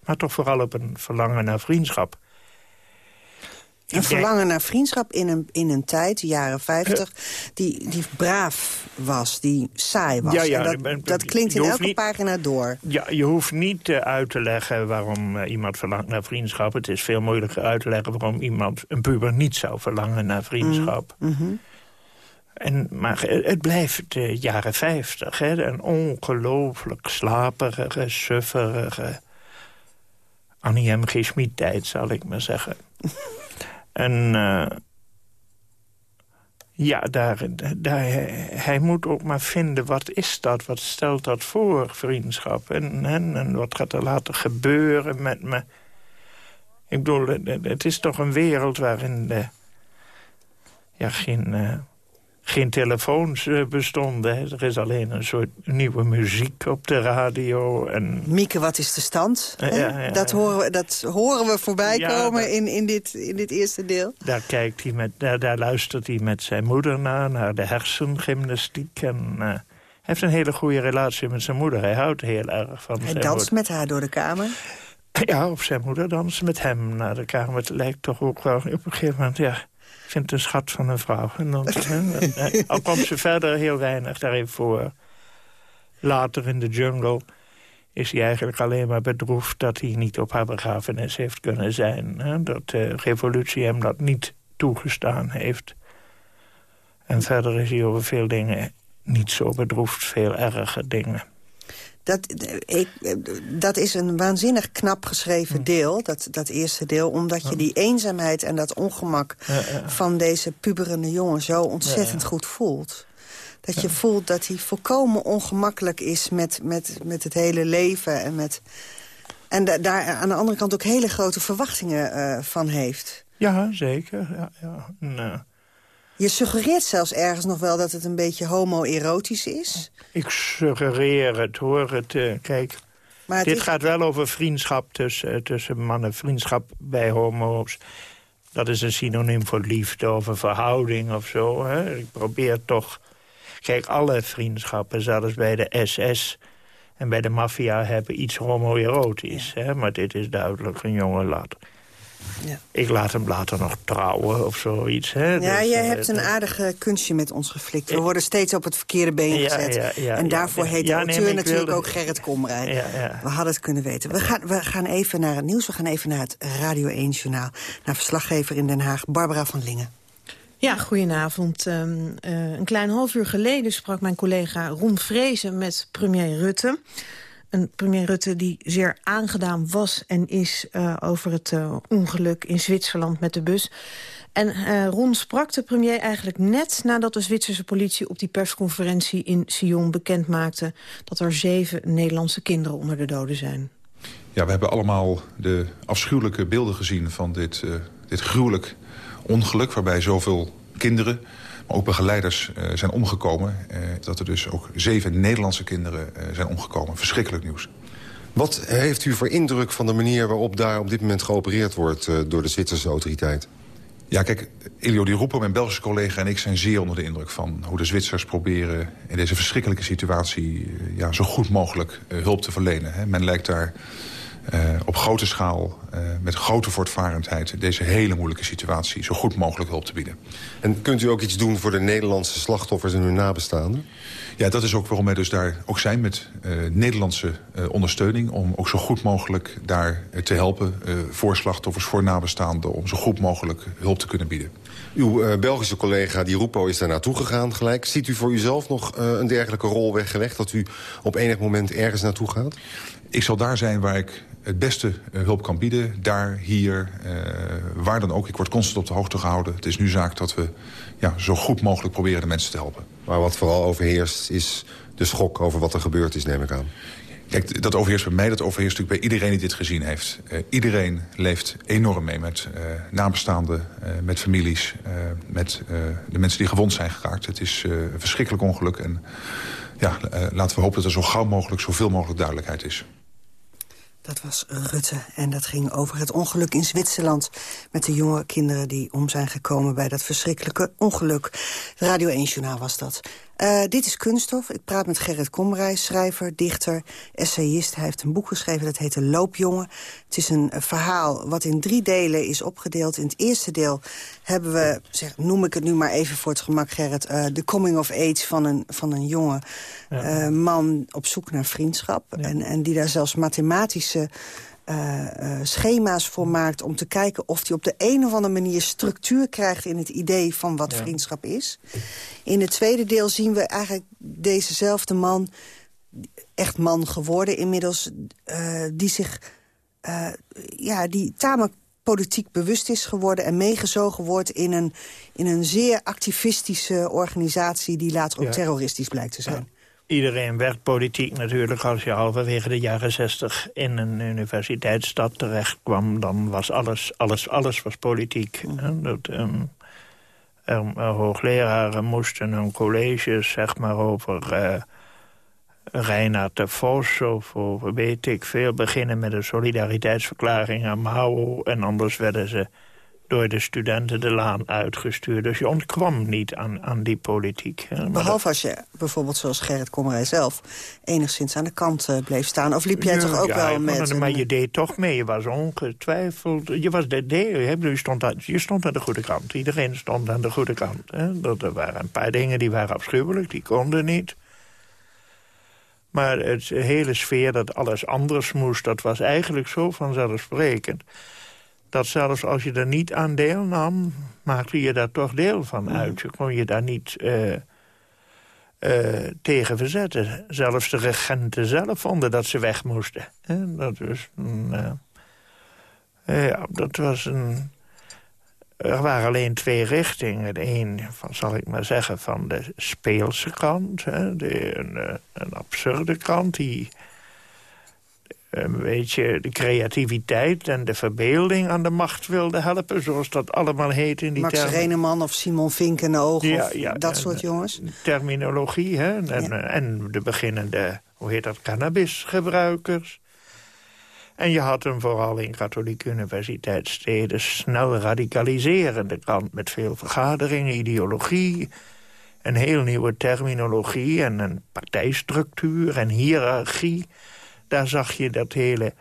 maar toch vooral op een verlangen naar vriendschap. Een verlangen naar vriendschap in een, in een tijd, de jaren 50, die, die braaf was, die saai was. Ja, ja, dat, dat, klinkt in elke pagina door. Ja, je hoeft niet uh, uit te leggen waarom uh, iemand verlangt naar vriendschap. Het is veel moeilijker uit te leggen waarom iemand, een puber, niet zou verlangen naar vriendschap. Mm -hmm. En, maar het blijft de jaren 50, hè, een ongelooflijk slaperige, sufferige Annie M. Tijd, zal ik maar zeggen. en uh, ja, daar, daar, hij moet ook maar vinden, wat is dat? Wat stelt dat voor, vriendschap? En, en, en wat gaat er later gebeuren met me? Ik bedoel, het is toch een wereld waarin de, ja, geen... Uh, geen telefoons eh, bestonden. Er is alleen een soort nieuwe muziek op de radio. En... Mieke, wat is de stand? Ja, ja, dat, horen we, dat horen we voorbij komen in, in, dit, in dit eerste deel. Daar, kijkt hij met, daar, daar luistert hij met zijn moeder naar, naar de hersengymnastiek. En uh, hij heeft een hele goede relatie met zijn moeder. Hij houdt heel erg van hij danst met haar door de kamer? Ja, of zijn moeder danst met hem naar de kamer. Het lijkt toch ook wel op een gegeven moment... ja vind het een schat van een vrouw. En dan, al komt ze verder heel weinig daarin voor. Later in de jungle is hij eigenlijk alleen maar bedroefd... dat hij niet op haar begrafenis heeft kunnen zijn. Hè? Dat de revolutie hem dat niet toegestaan heeft. En verder is hij over veel dingen niet zo bedroefd. Veel erger dingen. Dat, ik, dat is een waanzinnig knap geschreven hm. deel, dat, dat eerste deel. Omdat je die eenzaamheid en dat ongemak van deze puberende jongen zo ontzettend goed voelt. Dat je voelt dat hij volkomen ongemakkelijk is met, met, met het hele leven. En, met, en daar aan de andere kant ook hele grote verwachtingen uh, van heeft. Ja, zeker. Ja, ja. Nou. Je suggereert zelfs ergens nog wel dat het een beetje homoerotisch is. Ik suggereer het, hoor. Het, uh, kijk, dit gaat wel over vriendschap tussen, uh, tussen mannen. Vriendschap bij homo's. Dat is een synoniem voor liefde of een verhouding of zo. Hè? Ik probeer toch... Kijk, alle vriendschappen, zelfs bij de SS... en bij de maffia hebben iets homoerotisch. Ja. Hè? Maar dit is duidelijk een jonge lat. Ja. Ik laat hem later nog trouwen of zoiets. Hè? Ja, dus, jij hebt een aardige kunstje met ons geflikt. We worden steeds op het verkeerde been gezet. en daarvoor heet de auteur natuurlijk ook Gerrit Komrij. We hadden het kunnen weten. We gaan, we gaan even naar het nieuws. We gaan even naar het Radio 1-journaal. Naar verslaggever in Den Haag, Barbara van Lingen. Ja, goedenavond. Um, uh, een klein half uur geleden sprak mijn collega Ron Vrezen met premier Rutte. Een premier Rutte die zeer aangedaan was en is uh, over het uh, ongeluk in Zwitserland met de bus. En uh, Ron sprak de premier eigenlijk net nadat de Zwitserse politie op die persconferentie in Sion bekend maakte dat er zeven Nederlandse kinderen onder de doden zijn. Ja, we hebben allemaal de afschuwelijke beelden gezien van dit, dit gruwelijk ongeluk... waarbij zoveel kinderen, maar ook begeleiders uh, zijn omgekomen. Uh, dat er dus ook zeven Nederlandse kinderen uh, zijn omgekomen. Verschrikkelijk nieuws. Wat heeft u voor indruk van de manier waarop daar op dit moment geopereerd wordt... door de Zwitserse autoriteit? Ja, kijk, Elio Di Rupo, mijn Belgische collega en ik zijn zeer onder de indruk van hoe de Zwitsers proberen in deze verschrikkelijke situatie ja, zo goed mogelijk hulp te verlenen. Hè. Men lijkt daar op grote schaal, uh, met grote voortvarendheid... deze hele moeilijke situatie zo goed mogelijk hulp te bieden. En kunt u ook iets doen voor de Nederlandse slachtoffers en hun nabestaanden? Ja, dat is ook waarom wij dus daar ook zijn met uh, Nederlandse ondersteuning... om ook zo goed mogelijk daar te helpen voor slachtoffers, voor nabestaanden... om zo goed mogelijk hulp te kunnen bieden. Uw Belgische collega Di Rupo is daar naartoe gegaan gelijk. Ziet u voor uzelf nog een dergelijke rol weggelegd... dat u op enig moment ergens naartoe gaat? Ik zal daar zijn waar ik het beste uh, hulp kan bieden. Daar, hier, uh, waar dan ook. Ik word constant op de hoogte gehouden. Het is nu zaak dat we ja, zo goed mogelijk proberen de mensen te helpen. Maar wat vooral overheerst is de schok over wat er gebeurd is, neem ik aan. Kijk, dat overheerst bij mij, dat overheerst natuurlijk bij iedereen die dit gezien heeft. Uh, iedereen leeft enorm mee met uh, nabestaanden, uh, met families... met de mensen die gewond zijn geraakt. Het is een verschrikkelijk ongeluk en ja, laten we hopen dat er zo gauw mogelijk... zoveel mogelijk duidelijkheid is. Dat was Rutte en dat ging over het ongeluk in Zwitserland... met de jonge kinderen die om zijn gekomen bij dat verschrikkelijke ongeluk. Radio 1-journaal was dat. Uh, dit is Kunststof. Ik praat met Gerrit Komrij, schrijver, dichter, essayist. Hij heeft een boek geschreven, dat heet De Loopjongen. Het is een verhaal wat in drie delen is opgedeeld. In het eerste deel hebben we, zeg, noem ik het nu maar even voor het gemak, Gerrit... Uh, de coming of age van een, van een jonge ja. man op zoek naar vriendschap. Ja. En, en die daar zelfs mathematische uh, uh, schema's voor maakt... om te kijken of hij op de een of andere manier structuur krijgt... in het idee van wat ja. vriendschap is. In het tweede deel zien we eigenlijk dezezelfde man... echt man geworden inmiddels... Uh, die zich ja, die tamelijk politiek bewust is geworden... en meegezogen wordt in een, in een zeer activistische organisatie... die later ook ja. terroristisch blijkt te zijn. Iedereen werd politiek natuurlijk. Als je halverwege de jaren zestig in een universiteitsstad terecht kwam... dan was alles, alles, alles was politiek. Mm. Dat, um, er, er, hoogleraren moesten hun colleges zeg maar, over uh, Reinhard de Vos... of over weet ik veel beginnen met een solidariteitsverklaring aan Mao... en anders werden ze door de studenten de laan uitgestuurd. Dus je ontkwam niet aan, aan die politiek. Behalve als je bijvoorbeeld zoals Gerrit Kommerij zelf... enigszins aan de kant uh, bleef staan. Of liep jij ja, toch ook ja, wel met... Maar je deed toch mee, je was ongetwijfeld... Je, was de, de, je, stond aan, je stond aan de goede kant. Iedereen stond aan de goede kant. Hè. Dat, er waren een paar dingen die waren afschuwelijk, die konden niet... Maar het hele sfeer dat alles anders moest, dat was eigenlijk zo vanzelfsprekend dat zelfs als je er niet aan deelnam... maakte je daar toch deel van uit. Je kon je daar niet uh, uh, tegen verzetten. Zelfs de regenten zelf vonden dat ze weg moesten. He, dat, was een, uh, ja, dat was een... Er waren alleen twee richtingen. De een, van, zal ik maar zeggen, van de speelse kant. De, een, een absurde kant die een beetje de creativiteit en de verbeelding aan de macht wilde helpen. Zoals dat allemaal heet in die Max termen. Reneman of Simon Vinkenoog ja, of ja, dat en, soort jongens. Terminologie, hè. En, ja. en de beginnende, hoe heet dat, cannabisgebruikers. En je had hem vooral in katholieke universiteitssteden snel radicaliserende kant... met veel vergaderingen, ideologie een heel nieuwe terminologie en een partijstructuur en hiërarchie. Daar zag je dat hele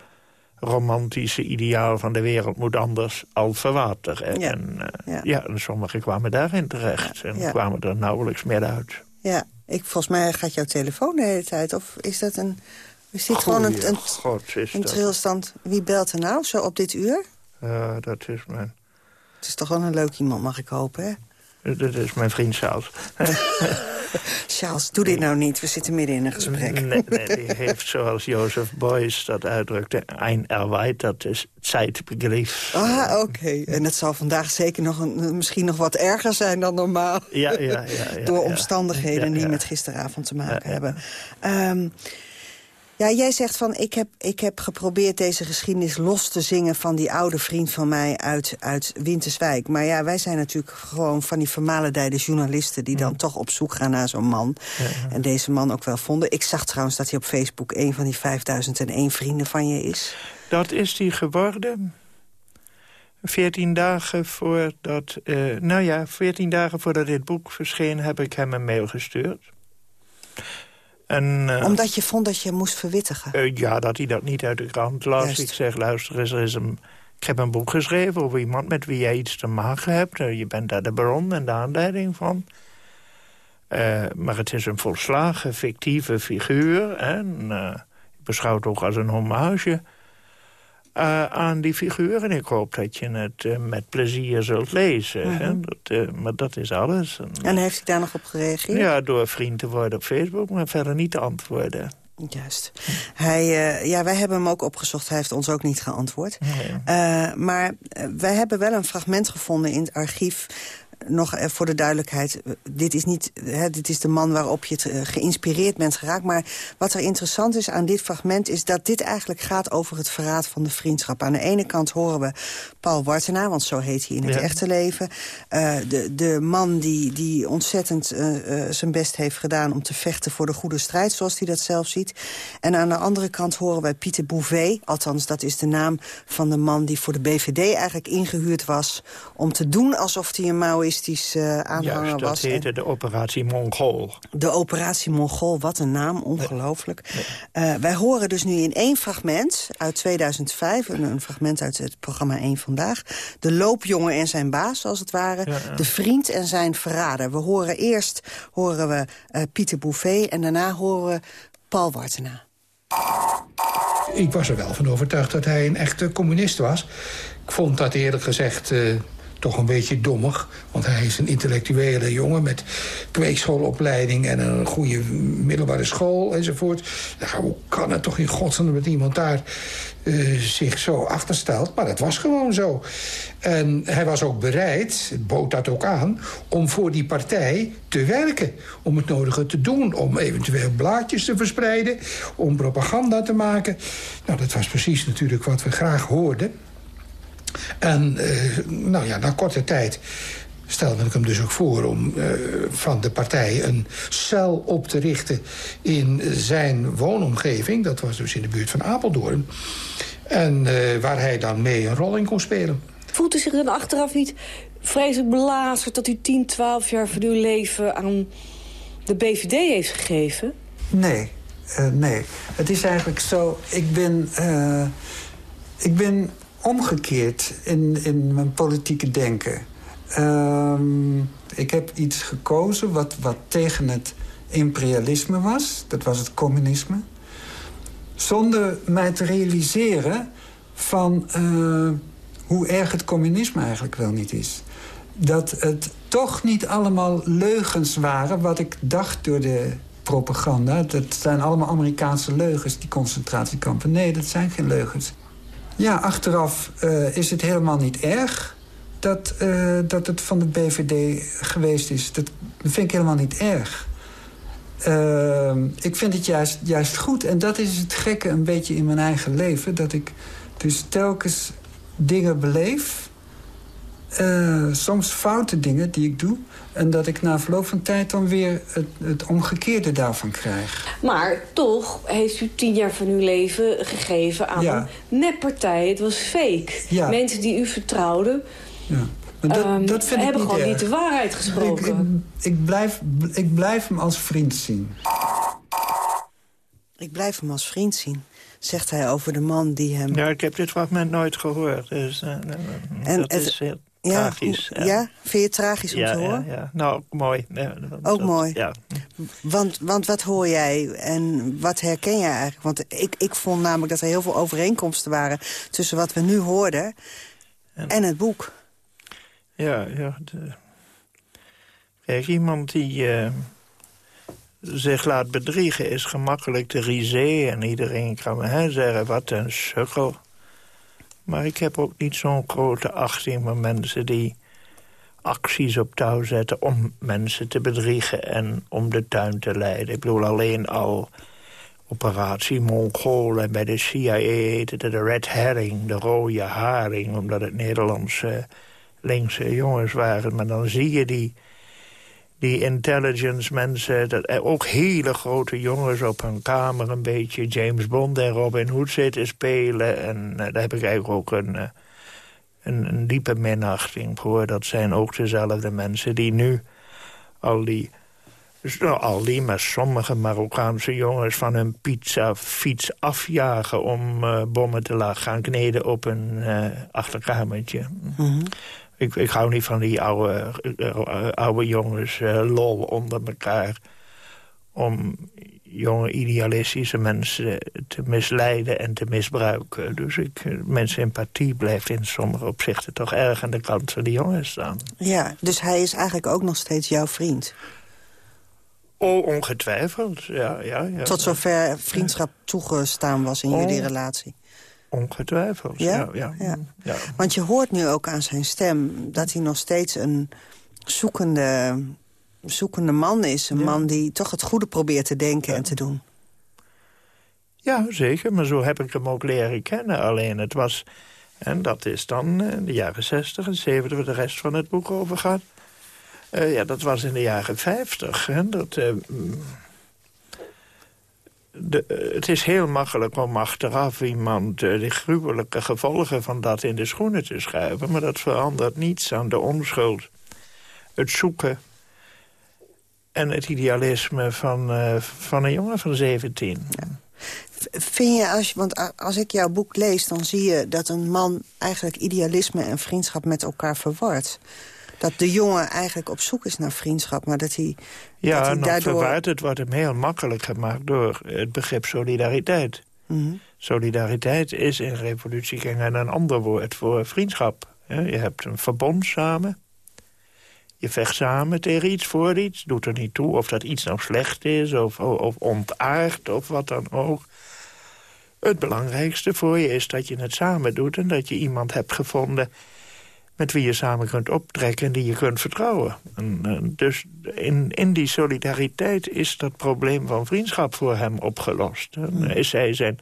romantische ideaal van de wereld moet anders al verwateren. Ja. En, uh, ja. ja. en sommigen kwamen daarin terecht en kwamen er nauwelijks meer uit. Ja, ik, volgens mij gaat jouw telefoon de hele tijd. Of is dat een... Is dit gewoon een, een, God, is een trilstand? Wie belt er nou zo op dit uur? Uh, dat is mijn... Het is toch wel een leuk iemand, mag ik hopen, hè? Dat is mijn vriend Charles. Charles, doe dit nou niet. We zitten midden in een gesprek. Nee, nee die heeft, zoals Joseph Beuys dat uitdrukte... een erwijd, dat is tijdbegrip. Ah, oké. En het zal vandaag zeker nog een, misschien nog wat erger zijn dan normaal. Ja, ja, ja. ja Door omstandigheden die met gisteravond te maken hebben. Um, ja, jij zegt van, ik heb, ik heb geprobeerd deze geschiedenis los te zingen... van die oude vriend van mij uit, uit Winterswijk. Maar ja, wij zijn natuurlijk gewoon van die vermalendijde journalisten... die dan toch op zoek gaan naar zo'n man. En deze man ook wel vonden. Ik zag trouwens dat hij op Facebook een van die 5001 vrienden van je is. Dat is hij geworden. Veertien dagen voordat... Uh, nou ja, veertien dagen voordat dit boek verscheen... heb ik hem een mail gestuurd. En, uh, Omdat je vond dat je moest verwittigen? Uh, ja, dat hij dat niet uit de krant las. Juist. Ik zeg, luister eens, er is een, ik heb een boek geschreven over iemand met wie jij iets te maken hebt. Uh, je bent daar de bron en de aanleiding van. maar het is een volslagen fictieve figuur. En ik beschouw het ook als een hommage uh, aan die figuren. Ik hoop dat je het uh, met plezier zult lezen. hè? Mhm. Dat, uh, maar dat is alles. En, en, heeft hij daar nog op gereageerd? Ja, door vriend te worden op Facebook, maar verder niet te antwoorden. Juist. Hij, ja, wij hebben hem ook opgezocht. Hij heeft ons ook niet geantwoord. Nee. maar wij hebben wel een fragment gevonden in het archief nog voor de duidelijkheid, dit is, niet, hè, dit is de man waarop je het eh, geïnspireerd bent geraakt. Maar wat er interessant is aan dit fragment is dat dit eigenlijk gaat over het verraad van de vriendschap. Aan de ene kant horen we Paul Wartenaar, want zo heet hij in het echte leven. Uh, de, de man die, die ontzettend uh, zijn best heeft gedaan om te vechten voor de goede strijd, zoals hij dat zelf ziet. En aan de andere kant horen wij Pieter Bouvet, althans dat is de naam van de man die voor de BVD eigenlijk ingehuurd was om te doen alsof hij een mouw maoïstisch uh, aanhanger Juist, dat was. dat heette de operatie Mongool. De operatie Mongool, wat een naam, ongelooflijk. Uh, wij horen dus nu in één fragment uit 2005... Een, een, fragment uit het programma 1 Vandaag... de loopjongen en zijn baas, als het ware. Ja, ja. De vriend en zijn verrader. We horen eerst horen we uh, Pieter Bouvet... en daarna horen we Paul Wartena. Ik was er wel van overtuigd dat hij een echte communist was. Ik vond dat eerlijk gezegd uh, toch een beetje dommig. Want hij is een intellectuele jongen met kweekschoolopleiding... en een goede middelbare school enzovoort. Nou, hoe kan het toch in godsnaam dat iemand daar uh, zich zo achterstelt? Maar dat was gewoon zo. En hij was ook bereid, bood dat ook aan... om voor die partij te werken. Om het nodige te doen. Om eventueel blaadjes te verspreiden. Om propaganda te maken. Nou, dat was precies natuurlijk wat we graag hoorden. En uh, nou ja, na korte tijd stelde ik hem dus ook voor om uh, van de partij een cel op te richten in zijn woonomgeving. Dat was dus in de buurt van Apeldoorn. En uh, waar hij dan mee een rol in kon spelen. Voelt u zich dan achteraf niet vreselijk belazerd dat u 10, 12 jaar van uw leven aan de BVD heeft gegeven? Nee, uh, nee. Het is eigenlijk zo, ik ben... ik ben omgekeerd in, in mijn politieke denken. Um, ik heb iets gekozen wat, wat tegen het imperialisme was. Dat was het communisme. Zonder mij te realiseren van uh, hoe erg het communisme eigenlijk wel niet is. Dat het toch niet allemaal leugens waren, wat ik dacht door de propaganda. Dat zijn allemaal Amerikaanse leugens, die concentratiekampen. Nee, dat zijn geen leugens. Ja, achteraf uh, is het helemaal niet erg dat, uh, dat het van de BVD geweest is. Dat vind ik helemaal niet erg. Uh, ik vind het juist, juist goed. En dat is het gekke een beetje in mijn eigen leven. Dat ik dus telkens dingen beleef uh, soms foute dingen die ik doe... en dat ik na verloop van tijd dan weer het, het omgekeerde daarvan krijg. Maar toch heeft u tien jaar van uw leven gegeven aan ja. een neppartij. Het was fake. Ja. Mensen die u vertrouwden... Ja. Maar dat, Ehm, dat vind we ik hebben niet gewoon erg. niet de waarheid gesproken. Ik, ik, ik, blijf, ik blijf hem als vriend zien. Ik blijf hem als vriend zien, zegt hij over de man die hem... Ja, ik heb dit fragment nooit gehoord. Dus, eh, En dat het- is heel tragisch. hoe- ja, vind je het tragisch om ja, te horen? Ja, ja. Nou, ook mooi. Ja, Ook dat- mooi. Ja. Want, want wat hoor jij en wat herken jij eigenlijk? Want ik, ik vond namelijk dat er heel veel overeenkomsten waren... tussen wat we nu hoorden en, het boek. Ja, ja. de- Kijk, iemand die eh, zich laat bedriegen is gemakkelijk te riseren. En iedereen kan hè, zeggen, wat een sukkel. Maar ik heb ook niet zo'n grote achting voor mensen die acties op touw zetten... om mensen te bedriegen en om de tuin te leiden. Ik bedoel, alleen al operatie Mongool en bij de CIA heette het de Red Herring, de rode haring... omdat het Nederlandse linkse jongens waren. Maar dan zie je die, die intelligence mensen... Dat, ook hele grote jongens op hun kamer een beetje James Bond en Robin Hood zitten spelen. En eh, daar heb ik eigenlijk ook een, eh, een, een diepe minachting voor. Dat zijn ook dezelfde mensen die nu al die... Dus nou, al die, maar sommige Marokkaanse jongens van hun pizza-fiets afjagen... om eh, bommen te laten gaan kneden op een achterkamertje. Ik, ik hou niet van die oude, eh, oude jongens eh, lol onder elkaar. Om jonge idealistische mensen te misleiden en te misbruiken. Dus ik, eh, mijn sympathie blijft in sommige opzichten toch erg aan de kant van die jongens staan. Ja, dus hij is eigenlijk ook nog steeds jouw vriend. Oh, ongetwijfeld, ja. ja, ja. Tot zover vriendschap toegestaan was in Oh. jullie relatie. Ongetwijfeld, Ja? ja. ja, Ja. Want je hoort nu ook aan zijn stem dat hij nog steeds een zoekende, zoekende man is. Een man die toch het goede probeert te denken en te doen. Ja, zeker, maar zo heb ik hem ook leren kennen. Alleen het was, en dat is dan eh, in de jaren 60 en 70... waar de rest van het boek over gaat. Eh, ja, dat was in de jaren 50. Hè, dat, eh, eh, het is heel makkelijk om achteraf iemand eh, de gruwelijke gevolgen van dat in de schoenen te schuiven. Maar dat verandert niets aan de onschuld. Het zoeken en het idealisme van, eh, van een jongen van 17. Vind je, als, want als ik jouw boek lees, dan zie je dat een man eigenlijk idealisme en vriendschap met elkaar verwart. Dat de jongen eigenlijk op zoek is naar vriendschap, maar dat hij, dat Ja, hij nog daardoor... verwaard. Het wordt hem heel makkelijk gemaakt door het begrip solidariteit. Mhm. Solidariteit is in revolutiekringen een ander woord voor vriendschap. Je hebt een verbond samen. Je vecht samen tegen iets, voor iets. Doet er niet toe of dat iets nou slecht is of, of ontaard of wat dan ook. Het belangrijkste voor je is dat je het samen doet... en dat je iemand hebt gevonden met wie je samen kunt optrekken... en die je kunt vertrouwen. En, eh, dus in, in die solidariteit is dat probleem van vriendschap voor hem opgelost. En is hij zijn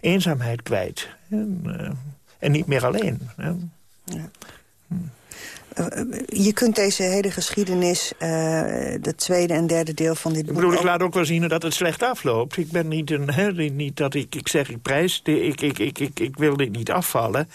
eenzaamheid kwijt. En, eh, en niet meer alleen. hè. Eh, Je kunt deze hele geschiedenis, de tweede en derde deel van dit Ik boek... bedoel, ik laat ook wel zien dat het slecht afloopt. Ik ben niet een... Hè, niet dat ik, ik zeg, ik prijs... Ik, ik, ik, ik, ik wil dit niet afvallen.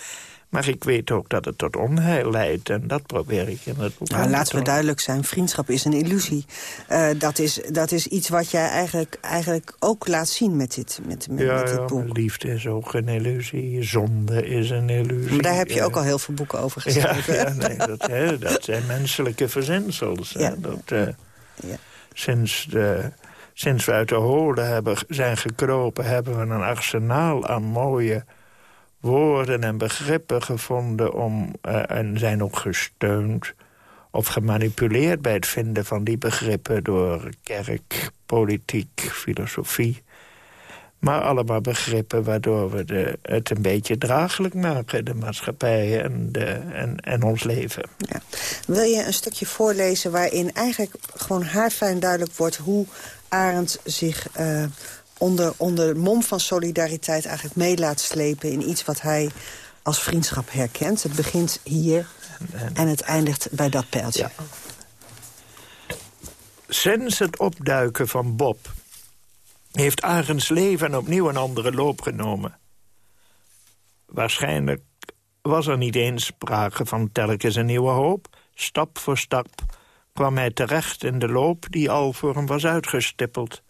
Maar ik weet ook dat het tot onheil leidt. En dat probeer ik in het boek Nou, laten we duidelijk zijn, vriendschap is een illusie. Eh, dat, is, dat is iets wat jij eigenlijk, eigenlijk ook laat zien met dit, met, met, Ja, met dit ja, boek. maar liefde is ook een illusie. Zonde is een illusie. Maar daar heb je Ja. ook al heel veel boeken over Ja, geschreven. ja nee, dat, dat zijn menselijke verzinsels. Ja. Dat, eh, sinds, de, sinds we uit de holen hebben, zijn gekropen... hebben we een arsenaal aan mooie woorden en begrippen gevonden... Om, eh, en zijn ook gesteund of gemanipuleerd bij het vinden van die begrippen... door kerk, politiek, filosofie... Maar allemaal begrippen waardoor we de, het een beetje draaglijk maken... de maatschappij en, de, en, en ons leven. Wil je een stukje voorlezen waarin eigenlijk gewoon haarfijn duidelijk wordt... hoe Arend zich eh, onder, onder mom van solidariteit eigenlijk mee laat slepen... in iets wat hij als vriendschap herkent. Het begint hier en het eindigt bij dat pijltje. Sinds het opduiken van Bob heeft Arends leven opnieuw een andere loop genomen. Waarschijnlijk was er niet eens sprake van telkens een nieuwe hoop. Stap voor stap kwam hij terecht in de loop die al voor hem was uitgestippeld.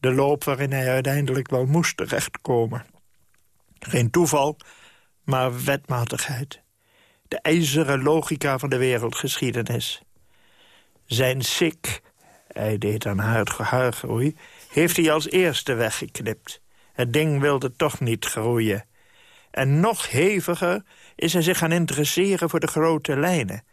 De loop waarin hij uiteindelijk wel moest terechtkomen. Geen toeval, maar wetmatigheid. De ijzeren logica van de wereldgeschiedenis. Zijn sik, hij deed aan haargroei, heeft hij als eerste weggeknipt. Het ding wilde toch niet groeien. En nog heviger is hij zich gaan interesseren voor de grote lijnen.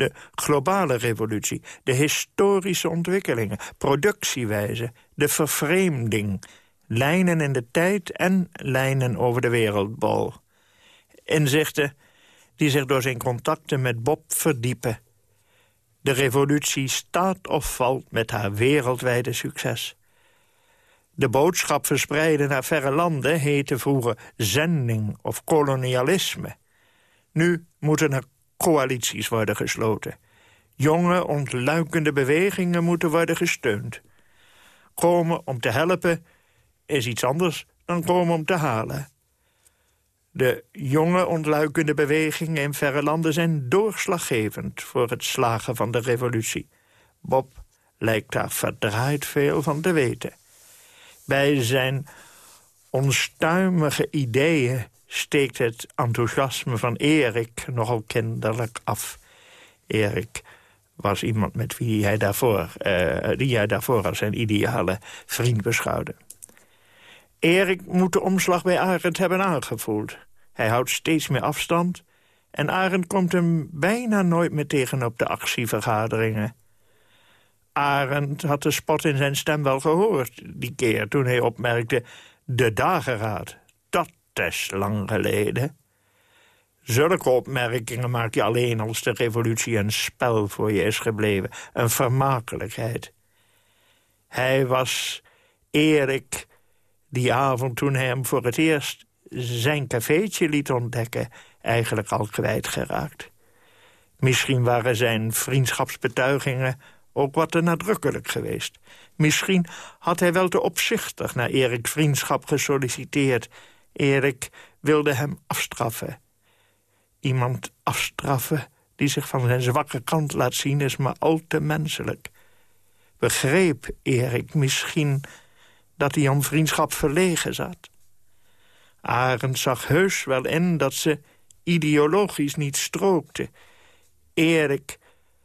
De globale revolutie, de historische ontwikkelingen, productiewijze, de vervreemding, lijnen in de tijd en lijnen over de wereldbol. Inzichten die zich door zijn contacten met Bob verdiepen. De revolutie staat of valt met haar wereldwijde succes. De boodschap verspreiden naar verre landen heette vroeger zending of kolonialisme. Nu moeten er coalities worden gesloten. Jonge, ontluikende bewegingen moeten worden gesteund. Komen om te helpen is iets anders dan komen om te halen. De jonge, ontluikende bewegingen in verre landen zijn doorslaggevend... voor het slagen van de revolutie. Bob lijkt daar verdraaid veel van te weten. Bij zijn onstuimige ideeën steekt het enthousiasme van Erik nogal kinderlijk af. Erik was iemand met wie hij daarvoor, uh, die hij daarvoor als zijn ideale vriend beschouwde. Erik moet de omslag bij Arend hebben aangevoeld. Hij houdt steeds meer afstand... en Arend komt hem bijna nooit meer tegen op de actievergaderingen. Arend had de spot in zijn stem wel gehoord die keer... toen hij opmerkte, de dageraad, is lang geleden. Zulke opmerkingen maak je alleen als de revolutie een spel voor je is gebleven. Een vermakelijkheid. Hij was Erik die avond toen hij hem voor het eerst zijn cafeetje liet ontdekken... eigenlijk al kwijtgeraakt. Misschien waren zijn vriendschapsbetuigingen ook wat te nadrukkelijk geweest. Misschien had hij wel te opzichtig naar Erik vriendschap gesolliciteerd. Erik wilde hem afstraffen. Iemand afstraffen die zich van zijn zwakke kant laat zien... is maar al te menselijk. Begreep Erik misschien dat hij om vriendschap verlegen zat? Arend zag heus wel in dat ze ideologisch niet strookte. Erik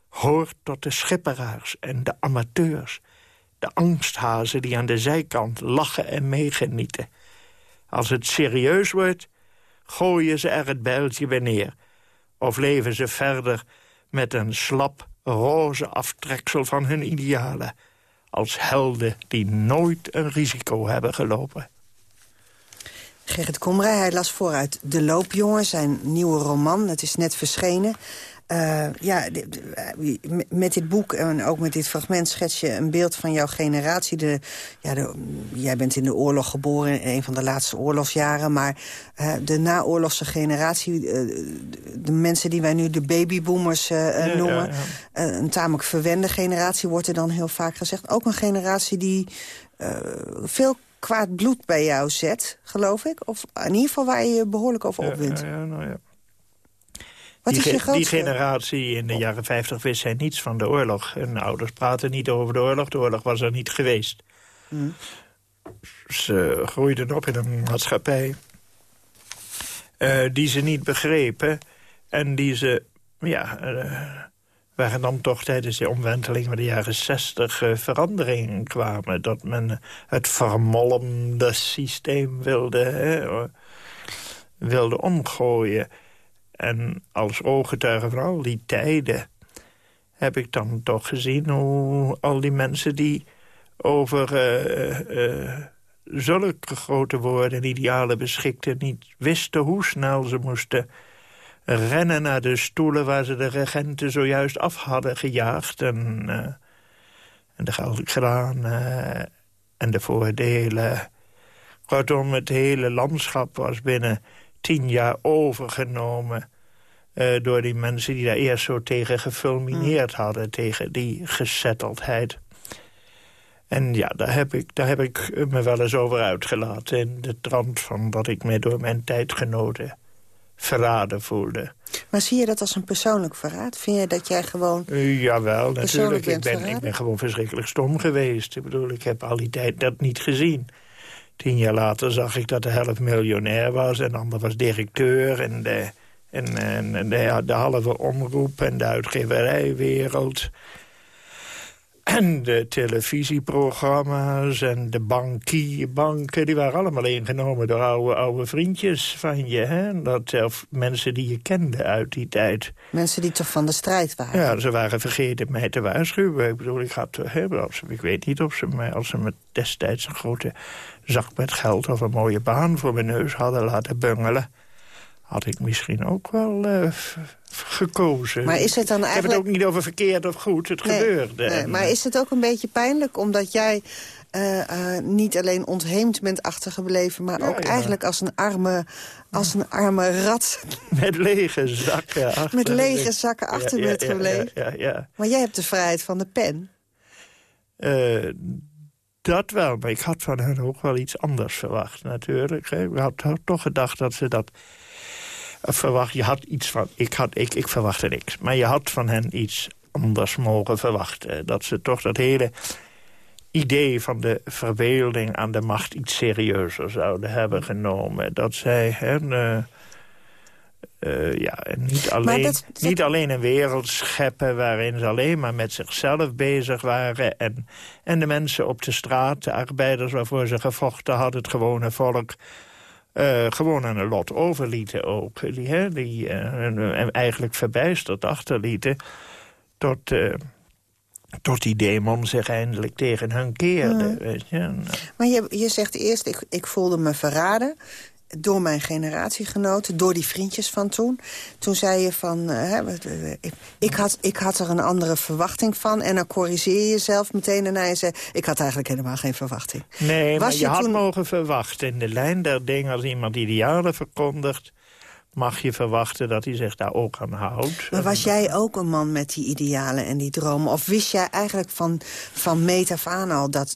hoort tot de schipperaars en de amateurs. De angsthazen die aan de zijkant lachen en meegenieten. Als het serieus wordt, gooien ze er het bijltje weer neer. Of leven ze verder met een slap, roze aftreksel van hun idealen. Als helden die nooit een risico hebben gelopen. Gerrit Komrij, hij las vooruit De Loopjongen, zijn nieuwe roman. Het is net verschenen. Uh, ja, met dit boek en ook met dit fragment schets je een beeld van jouw generatie. De, ja, de, jij bent in de oorlog geboren, in een van de laatste oorlogsjaren. Maar uh, de naoorlogse generatie, uh, de mensen die wij nu de babyboomers ja, noemen... Ja, ja. een tamelijk verwende generatie wordt er dan heel vaak gezegd. Ook een generatie die veel kwaad bloed bij jou zet, geloof ik. Of in ieder geval waar je je behoorlijk over opwint. Ja, ja, nou ja. Wat die, is je die generatie in de jaren 50 wist zij niets van de oorlog. Hun ouders praten niet over de oorlog. De oorlog was er niet geweest. Hmm. Ze groeiden op in een maatschappij... Uh, die ze niet begrepen. En die ze... Ja, uh, waren dan toch tijdens de omwenteling van de jaren 60 uh, veranderingen kwamen. Dat men het vermolmde systeem wilde, hè, wilde omgooien. En als ooggetuige van al die tijden heb ik dan toch gezien hoe al die mensen die over uh, zulke grote woorden en idealen beschikten... niet wisten hoe snel ze moesten rennen naar de stoelen... waar ze de regenten zojuist af hadden gejaagd. En, uh, en de geldkraan en de voordelen. Kortom, het hele landschap was binnen tien jaar overgenomen... Uh, door die mensen die daar eerst zo tegen gefulmineerd mm. hadden... tegen die gezetteldheid. En ja, daar heb, ik, daar heb ik me wel eens over uitgelaten... in de trant van wat ik me door mijn tijdgenoten verraden voelde. Maar zie je dat als een persoonlijk verraad? Vind je dat jij gewoon Uh, jawel, natuurlijk. Ik ben, ik ben gewoon verschrikkelijk stom geweest. Ik bedoel, ik heb al die tijd dat niet gezien. Tien jaar later zag ik dat de helft miljonair was... en de ander was directeur en de, en, en, de, de halve omroep en de uitgeverijwereld... En de televisieprogramma's en de bankie, banken... die waren allemaal ingenomen door oude, oude vriendjes van je. Hè? Dat, of mensen die je kende uit die tijd. Mensen die toch van de strijd waren? Ja, ze waren vergeten mij te waarschuwen. Ik bedoel, ik, had, hè, ik weet niet of ze, mij, als ze me destijds een grote zak met geld... of een mooie baan voor mijn neus hadden laten bungelen... had ik misschien ook wel eh, gekozen. Maar is het dan Ik heb eigenlijk- het ook niet over verkeerd of goed, het Nee, gebeurde. nee, maar is het ook een beetje pijnlijk omdat jij eh, eh, niet alleen ontheemd bent achtergebleven... maar ook ja. eigenlijk als een arme, als een arme rat Met lege zakken achter. met lege zakken achter Ja, ja, bent gebleven. Ja, ja, ja. Maar jij hebt de vrijheid van de pen. Eh, dat wel, maar ik had van hen ook wel iets anders verwacht natuurlijk. Hè. Ik had toch gedacht dat ze dat... eh, verwacht, je had iets van... Ik, had, ik, ik verwachtte niks. Maar je had van hen iets anders mogen verwachten. Dat ze toch dat hele idee van de verbeelding aan de macht... iets serieuzer zouden hebben genomen. Dat zij... Hè, eh, eh, ja, niet alleen, dat- dat- niet alleen een wereld scheppen waarin ze alleen maar met zichzelf bezig waren. En, en de mensen op de straat, de arbeiders waarvoor ze gevochten hadden, het gewone volk. eh, gewoon aan een lot overlieten ook. Die, hè, die en- en eigenlijk verbijsterd achterlieten. Tot, tot die demon zich eindelijk tegen hun keerde. Weet je. Maar je, je zegt eerst, ik, ik voelde me verraden door mijn generatiegenoten, door die vriendjes van toen. Toen zei je van, eh, eh, ik, ik, had, ik had er een andere verwachting van... en dan corrigeer je jezelf meteen en hij zei... ik had eigenlijk helemaal geen verwachting. Nee, Was maar je, je had toen- mogen verwachten. In de lijn der dingen, als iemand idealen verkondigt... mag je verwachten dat hij zich daar ook aan houdt. Maar was jij ook een man met die idealen en die dromen? Of wist jij eigenlijk van, van meet af aan al dat,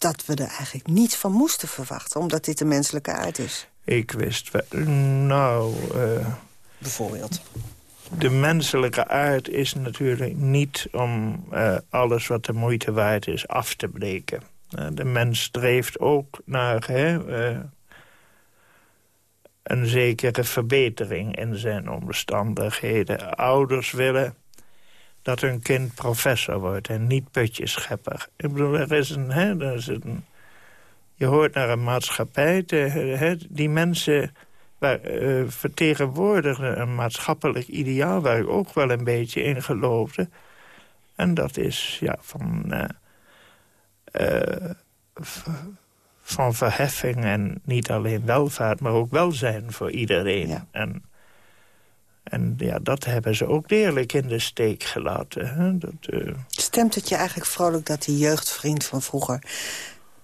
dat we er eigenlijk niets van moesten verwachten... omdat dit de menselijke aard is? Ik wist wel... Nou... eh, Bijvoorbeeld. de menselijke aard is natuurlijk niet om eh, alles wat de moeite waard is af te breken. Eh, de mens streeft ook naar hè, een zekere verbetering in zijn omstandigheden. Ouders willen dat hun kind professor wordt en niet putjeschepper. Ik bedoel, er is een... Hè, er is een je hoort naar een maatschappij, hè, die mensen waar, eh, vertegenwoordigen een maatschappelijk ideaal... waar ik ook wel een beetje in geloofde. En dat is ja, van, eh, eh, van verheffing en niet alleen welvaart... maar ook welzijn voor iedereen. En, en ja, dat hebben ze ook deerlijk in de steek gelaten. Hè? Dat, eh, Stemt het je eigenlijk vrolijk dat die jeugdvriend van vroeger...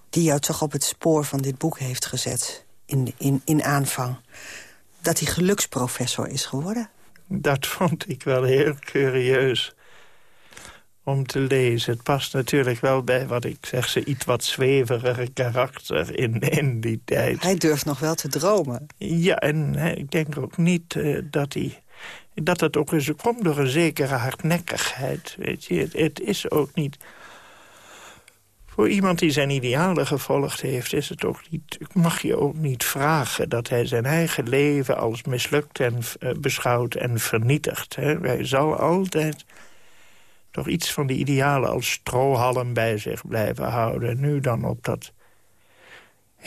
die jou toch op het spoor van dit boek heeft gezet in, in, in aanvang... dat hij geluksprofessor is geworden? Dat vond ik wel heel curieus om te lezen. Het past natuurlijk wel bij wat ik zeg, ze iets wat zweverige karakter in, in die tijd. Hij durft nog wel te dromen. Ja, en ik denk ook niet eh, dat hij... Dat het ook eens komt door een zekere hardnekkigheid. Weet je. Het, het is ook niet... Voor iemand die zijn idealen gevolgd heeft... Is het ook niet, mag je ook niet vragen dat hij zijn eigen leven... als mislukt en eh, beschouwt en vernietigt. Hè. Hij zal altijd toch iets van die idealen als strohalm bij zich blijven houden. Nu dan op dat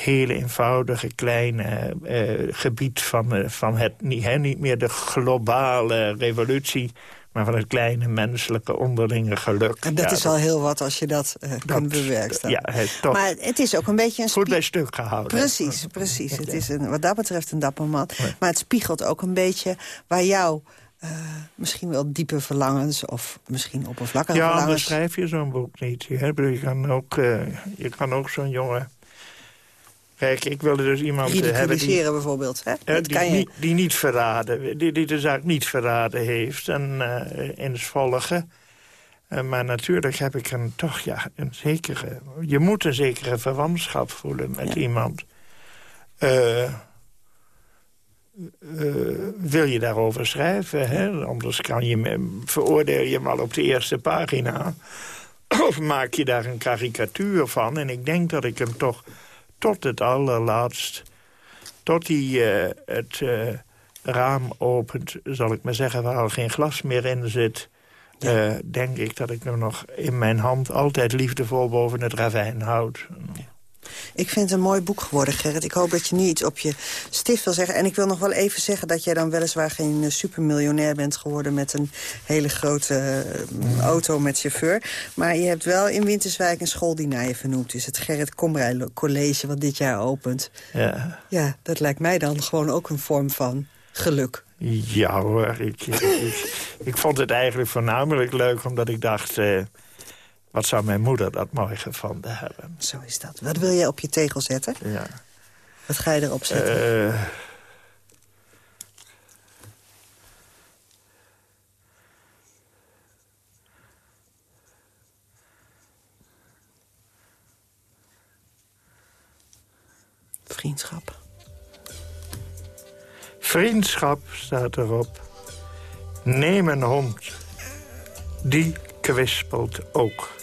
hele eenvoudige kleine eh, gebied van, eh, van het niet, hè, niet meer de globale revolutie... maar van het kleine menselijke onderlinge geluk. En dat Ja, is al heel wat als je dat, eh kunt bewerkstelligen. Ja, het, toch Maar het is ook een beetje een... goed bij stuk gehouden. Precies, precies. Het is een, wat dat betreft een dapper man. Maar het spiegelt ook een beetje waar jou... eh, misschien wel diepe verlangens of misschien oppervlakkige Ja, anders verlangens... schrijf je zo'n boek niet. Je, kan ook, je kan ook zo'n jongen... Kijk, ik wilde dus iemand eh, hebben die... Bijvoorbeeld, hè? Ja, dat die, kan je. niet, die niet verraden, die, die de zaak niet verraden heeft en eh in het. Eh, maar natuurlijk heb ik een toch, ja, een zekere... Je moet een zekere verwantschap voelen met iemand. Eh, wil je daarover schrijven. Hè? Anders kan je, veroordeel je hem al op de eerste pagina. Of maak je daar een karikatuur van. En ik denk dat ik hem toch tot het allerlaatst... tot hij uh, het uh, raam opent, zal ik maar zeggen... waar al geen glas meer in zit... Uh, denk ik dat ik hem nog in mijn hand altijd liefdevol boven het ravijn houd. Ik vind het een mooi boek geworden, Gerrit. Ik hoop dat je nu iets op je stift wil zeggen. En ik wil nog wel even zeggen dat jij dan weliswaar geen eh, supermiljonair bent geworden... met een hele grote uh, auto met chauffeur. Maar je hebt wel in Winterswijk een school die naar je vernoemd is. Het Gerrit Komrij College, wat dit jaar opent. Ja. Ja, dat lijkt mij dan gewoon ook een vorm van geluk. Ja hoor, ik, ik, ik, vond het eigenlijk voornamelijk leuk omdat ik dacht... Uh, wat zou mijn moeder dat mooi gevonden hebben. Zo is dat. Wat wil jij op je tegel zetten? Ja. Wat ga je erop zetten? Uh, Vriendschap. Vriendschap staat erop. Neem een hond. Die kwispelt ook.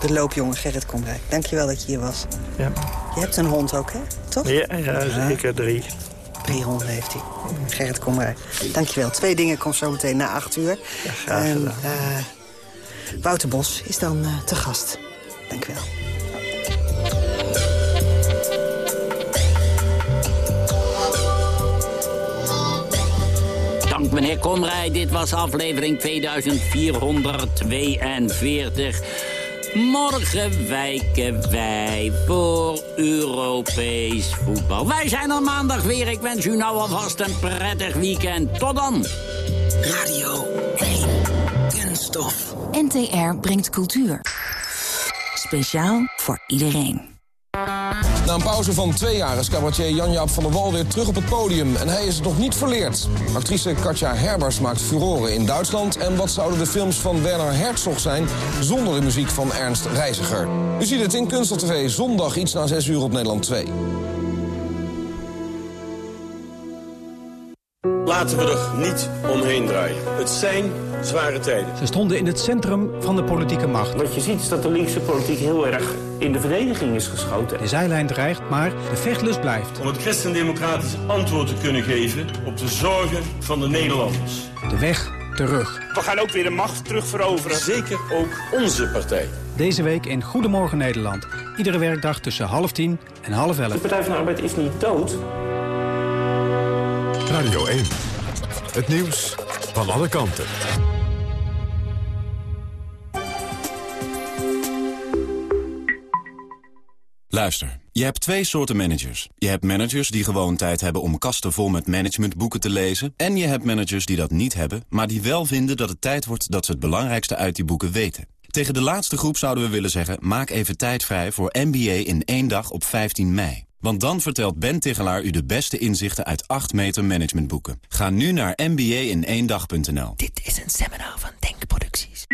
De loopjongen Gerrit Komrijk. Dankjewel dat je hier was. Ja. Je hebt een hond ook, hè? Toch? Ja, ja zeker drie. Drie honden heeft hij. Gerrit Komrijk. Dankjewel. Twee dingen komt zo meteen na acht uur. Ja, graag gedaan. En, uh, Wouter Bos is dan uh, te gast. Dankjewel. Meneer Komrij. Dit was aflevering 2442. Morgen wijken wij voor Europees voetbal. Wij zijn er maandag weer. Ik wens u nou alvast een prettig weekend. Tot dan. Radio 1. Kunststof. NTR brengt cultuur. Speciaal voor iedereen. Na een pauze van twee jaar is cabaretier Jan-Jaap van der Wal weer terug op het podium. En hij is het nog niet verleerd. Actrice Katja Herbers maakt furoren in Duitsland. En wat zouden de films van Werner Herzog zijn zonder de muziek van Ernst Reiziger? U ziet het in Kunst TV zondag iets na 6 uur op Nederland 2. Laten we er niet omheen draaien. Het zijn zware tijden. Ze stonden in het centrum van de politieke macht. Wat je ziet is dat de linkse politiek heel erg in de verdediging is geschoten. De zijlijn dreigt, maar de vechtlust blijft. Om het christendemocratisch antwoord te kunnen geven op de zorgen van de Nederlanders. De weg terug. We gaan ook weer de macht terugveroveren. Zeker ook onze partij. Deze week in Goedemorgen Nederland. Iedere werkdag tussen half tien en half elf. De Partij van de Arbeid is niet dood. Radio 1. Het nieuws van alle kanten. Luister, je hebt twee soorten managers. Je hebt managers die gewoon tijd hebben om kasten vol met managementboeken te lezen. En je hebt managers die dat niet hebben, maar die wel vinden dat het tijd wordt dat ze het belangrijkste uit die boeken weten. Tegen de laatste groep zouden we willen zeggen, maak even tijd vrij voor MBA in één dag op 15 mei. Want dan vertelt Ben Tigelaar u de beste inzichten uit 8 meter managementboeken. Ga nu naar mba-in-één-dag.nl. Dit is een seminar van Denkproducties.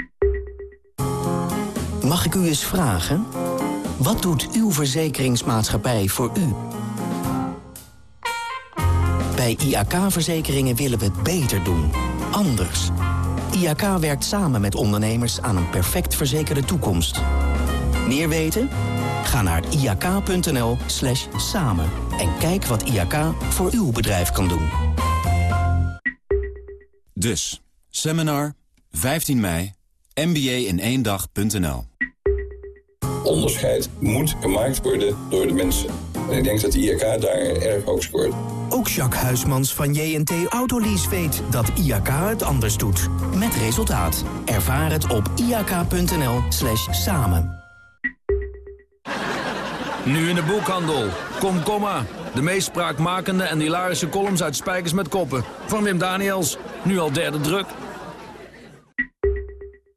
Mag ik u eens vragen? Wat doet uw verzekeringsmaatschappij voor u? Bij IAK-verzekeringen willen we het beter doen. Anders. IAK werkt samen met ondernemers aan een perfect verzekerde toekomst. Meer weten? Ga naar iak.nl slash samen en kijk wat IAK voor uw bedrijf kan doen. Dus, seminar, 15 mei, mba in één dag.nl. Onderscheid moet gemaakt worden door de mensen. En ik denk dat de IAK daar erg hoog scoort. Ook Jacques Huismans van JNT Autolease weet dat IAK het anders doet. Met resultaat. Ervaar het op iak.nl slash samen. Nu in de boekhandel. Komkomma. De meest spraakmakende en hilarische columns uit Spijkers met Koppen. Van Wim Daniels. Nu al derde druk.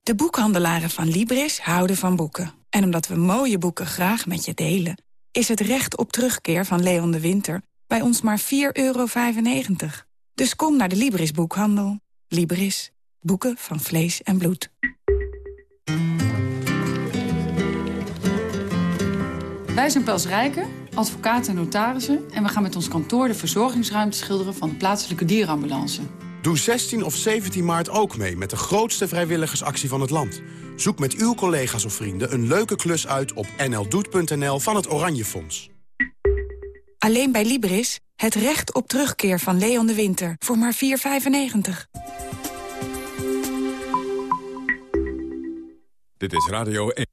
De boekhandelaren van Libris houden van boeken. En omdat we mooie boeken graag met je delen... is het recht op terugkeer van Leon de Winter bij ons maar 4,95 euro. Dus kom naar de Libris boekhandel. Libris. Boeken van vlees en bloed. Wij zijn Pels Rijken, advocaten en notarissen... en we gaan met ons kantoor de verzorgingsruimte schilderen... van de plaatselijke dierenambulance. Doe 16 of 17 maart ook mee met de grootste vrijwilligersactie van het land. Zoek met uw collega's of vrienden een leuke klus uit op nldoet.nl van het Oranje Fonds. Alleen bij Libris het recht op terugkeer van Leon de Winter voor maar 4,95. Dit is Radio 1.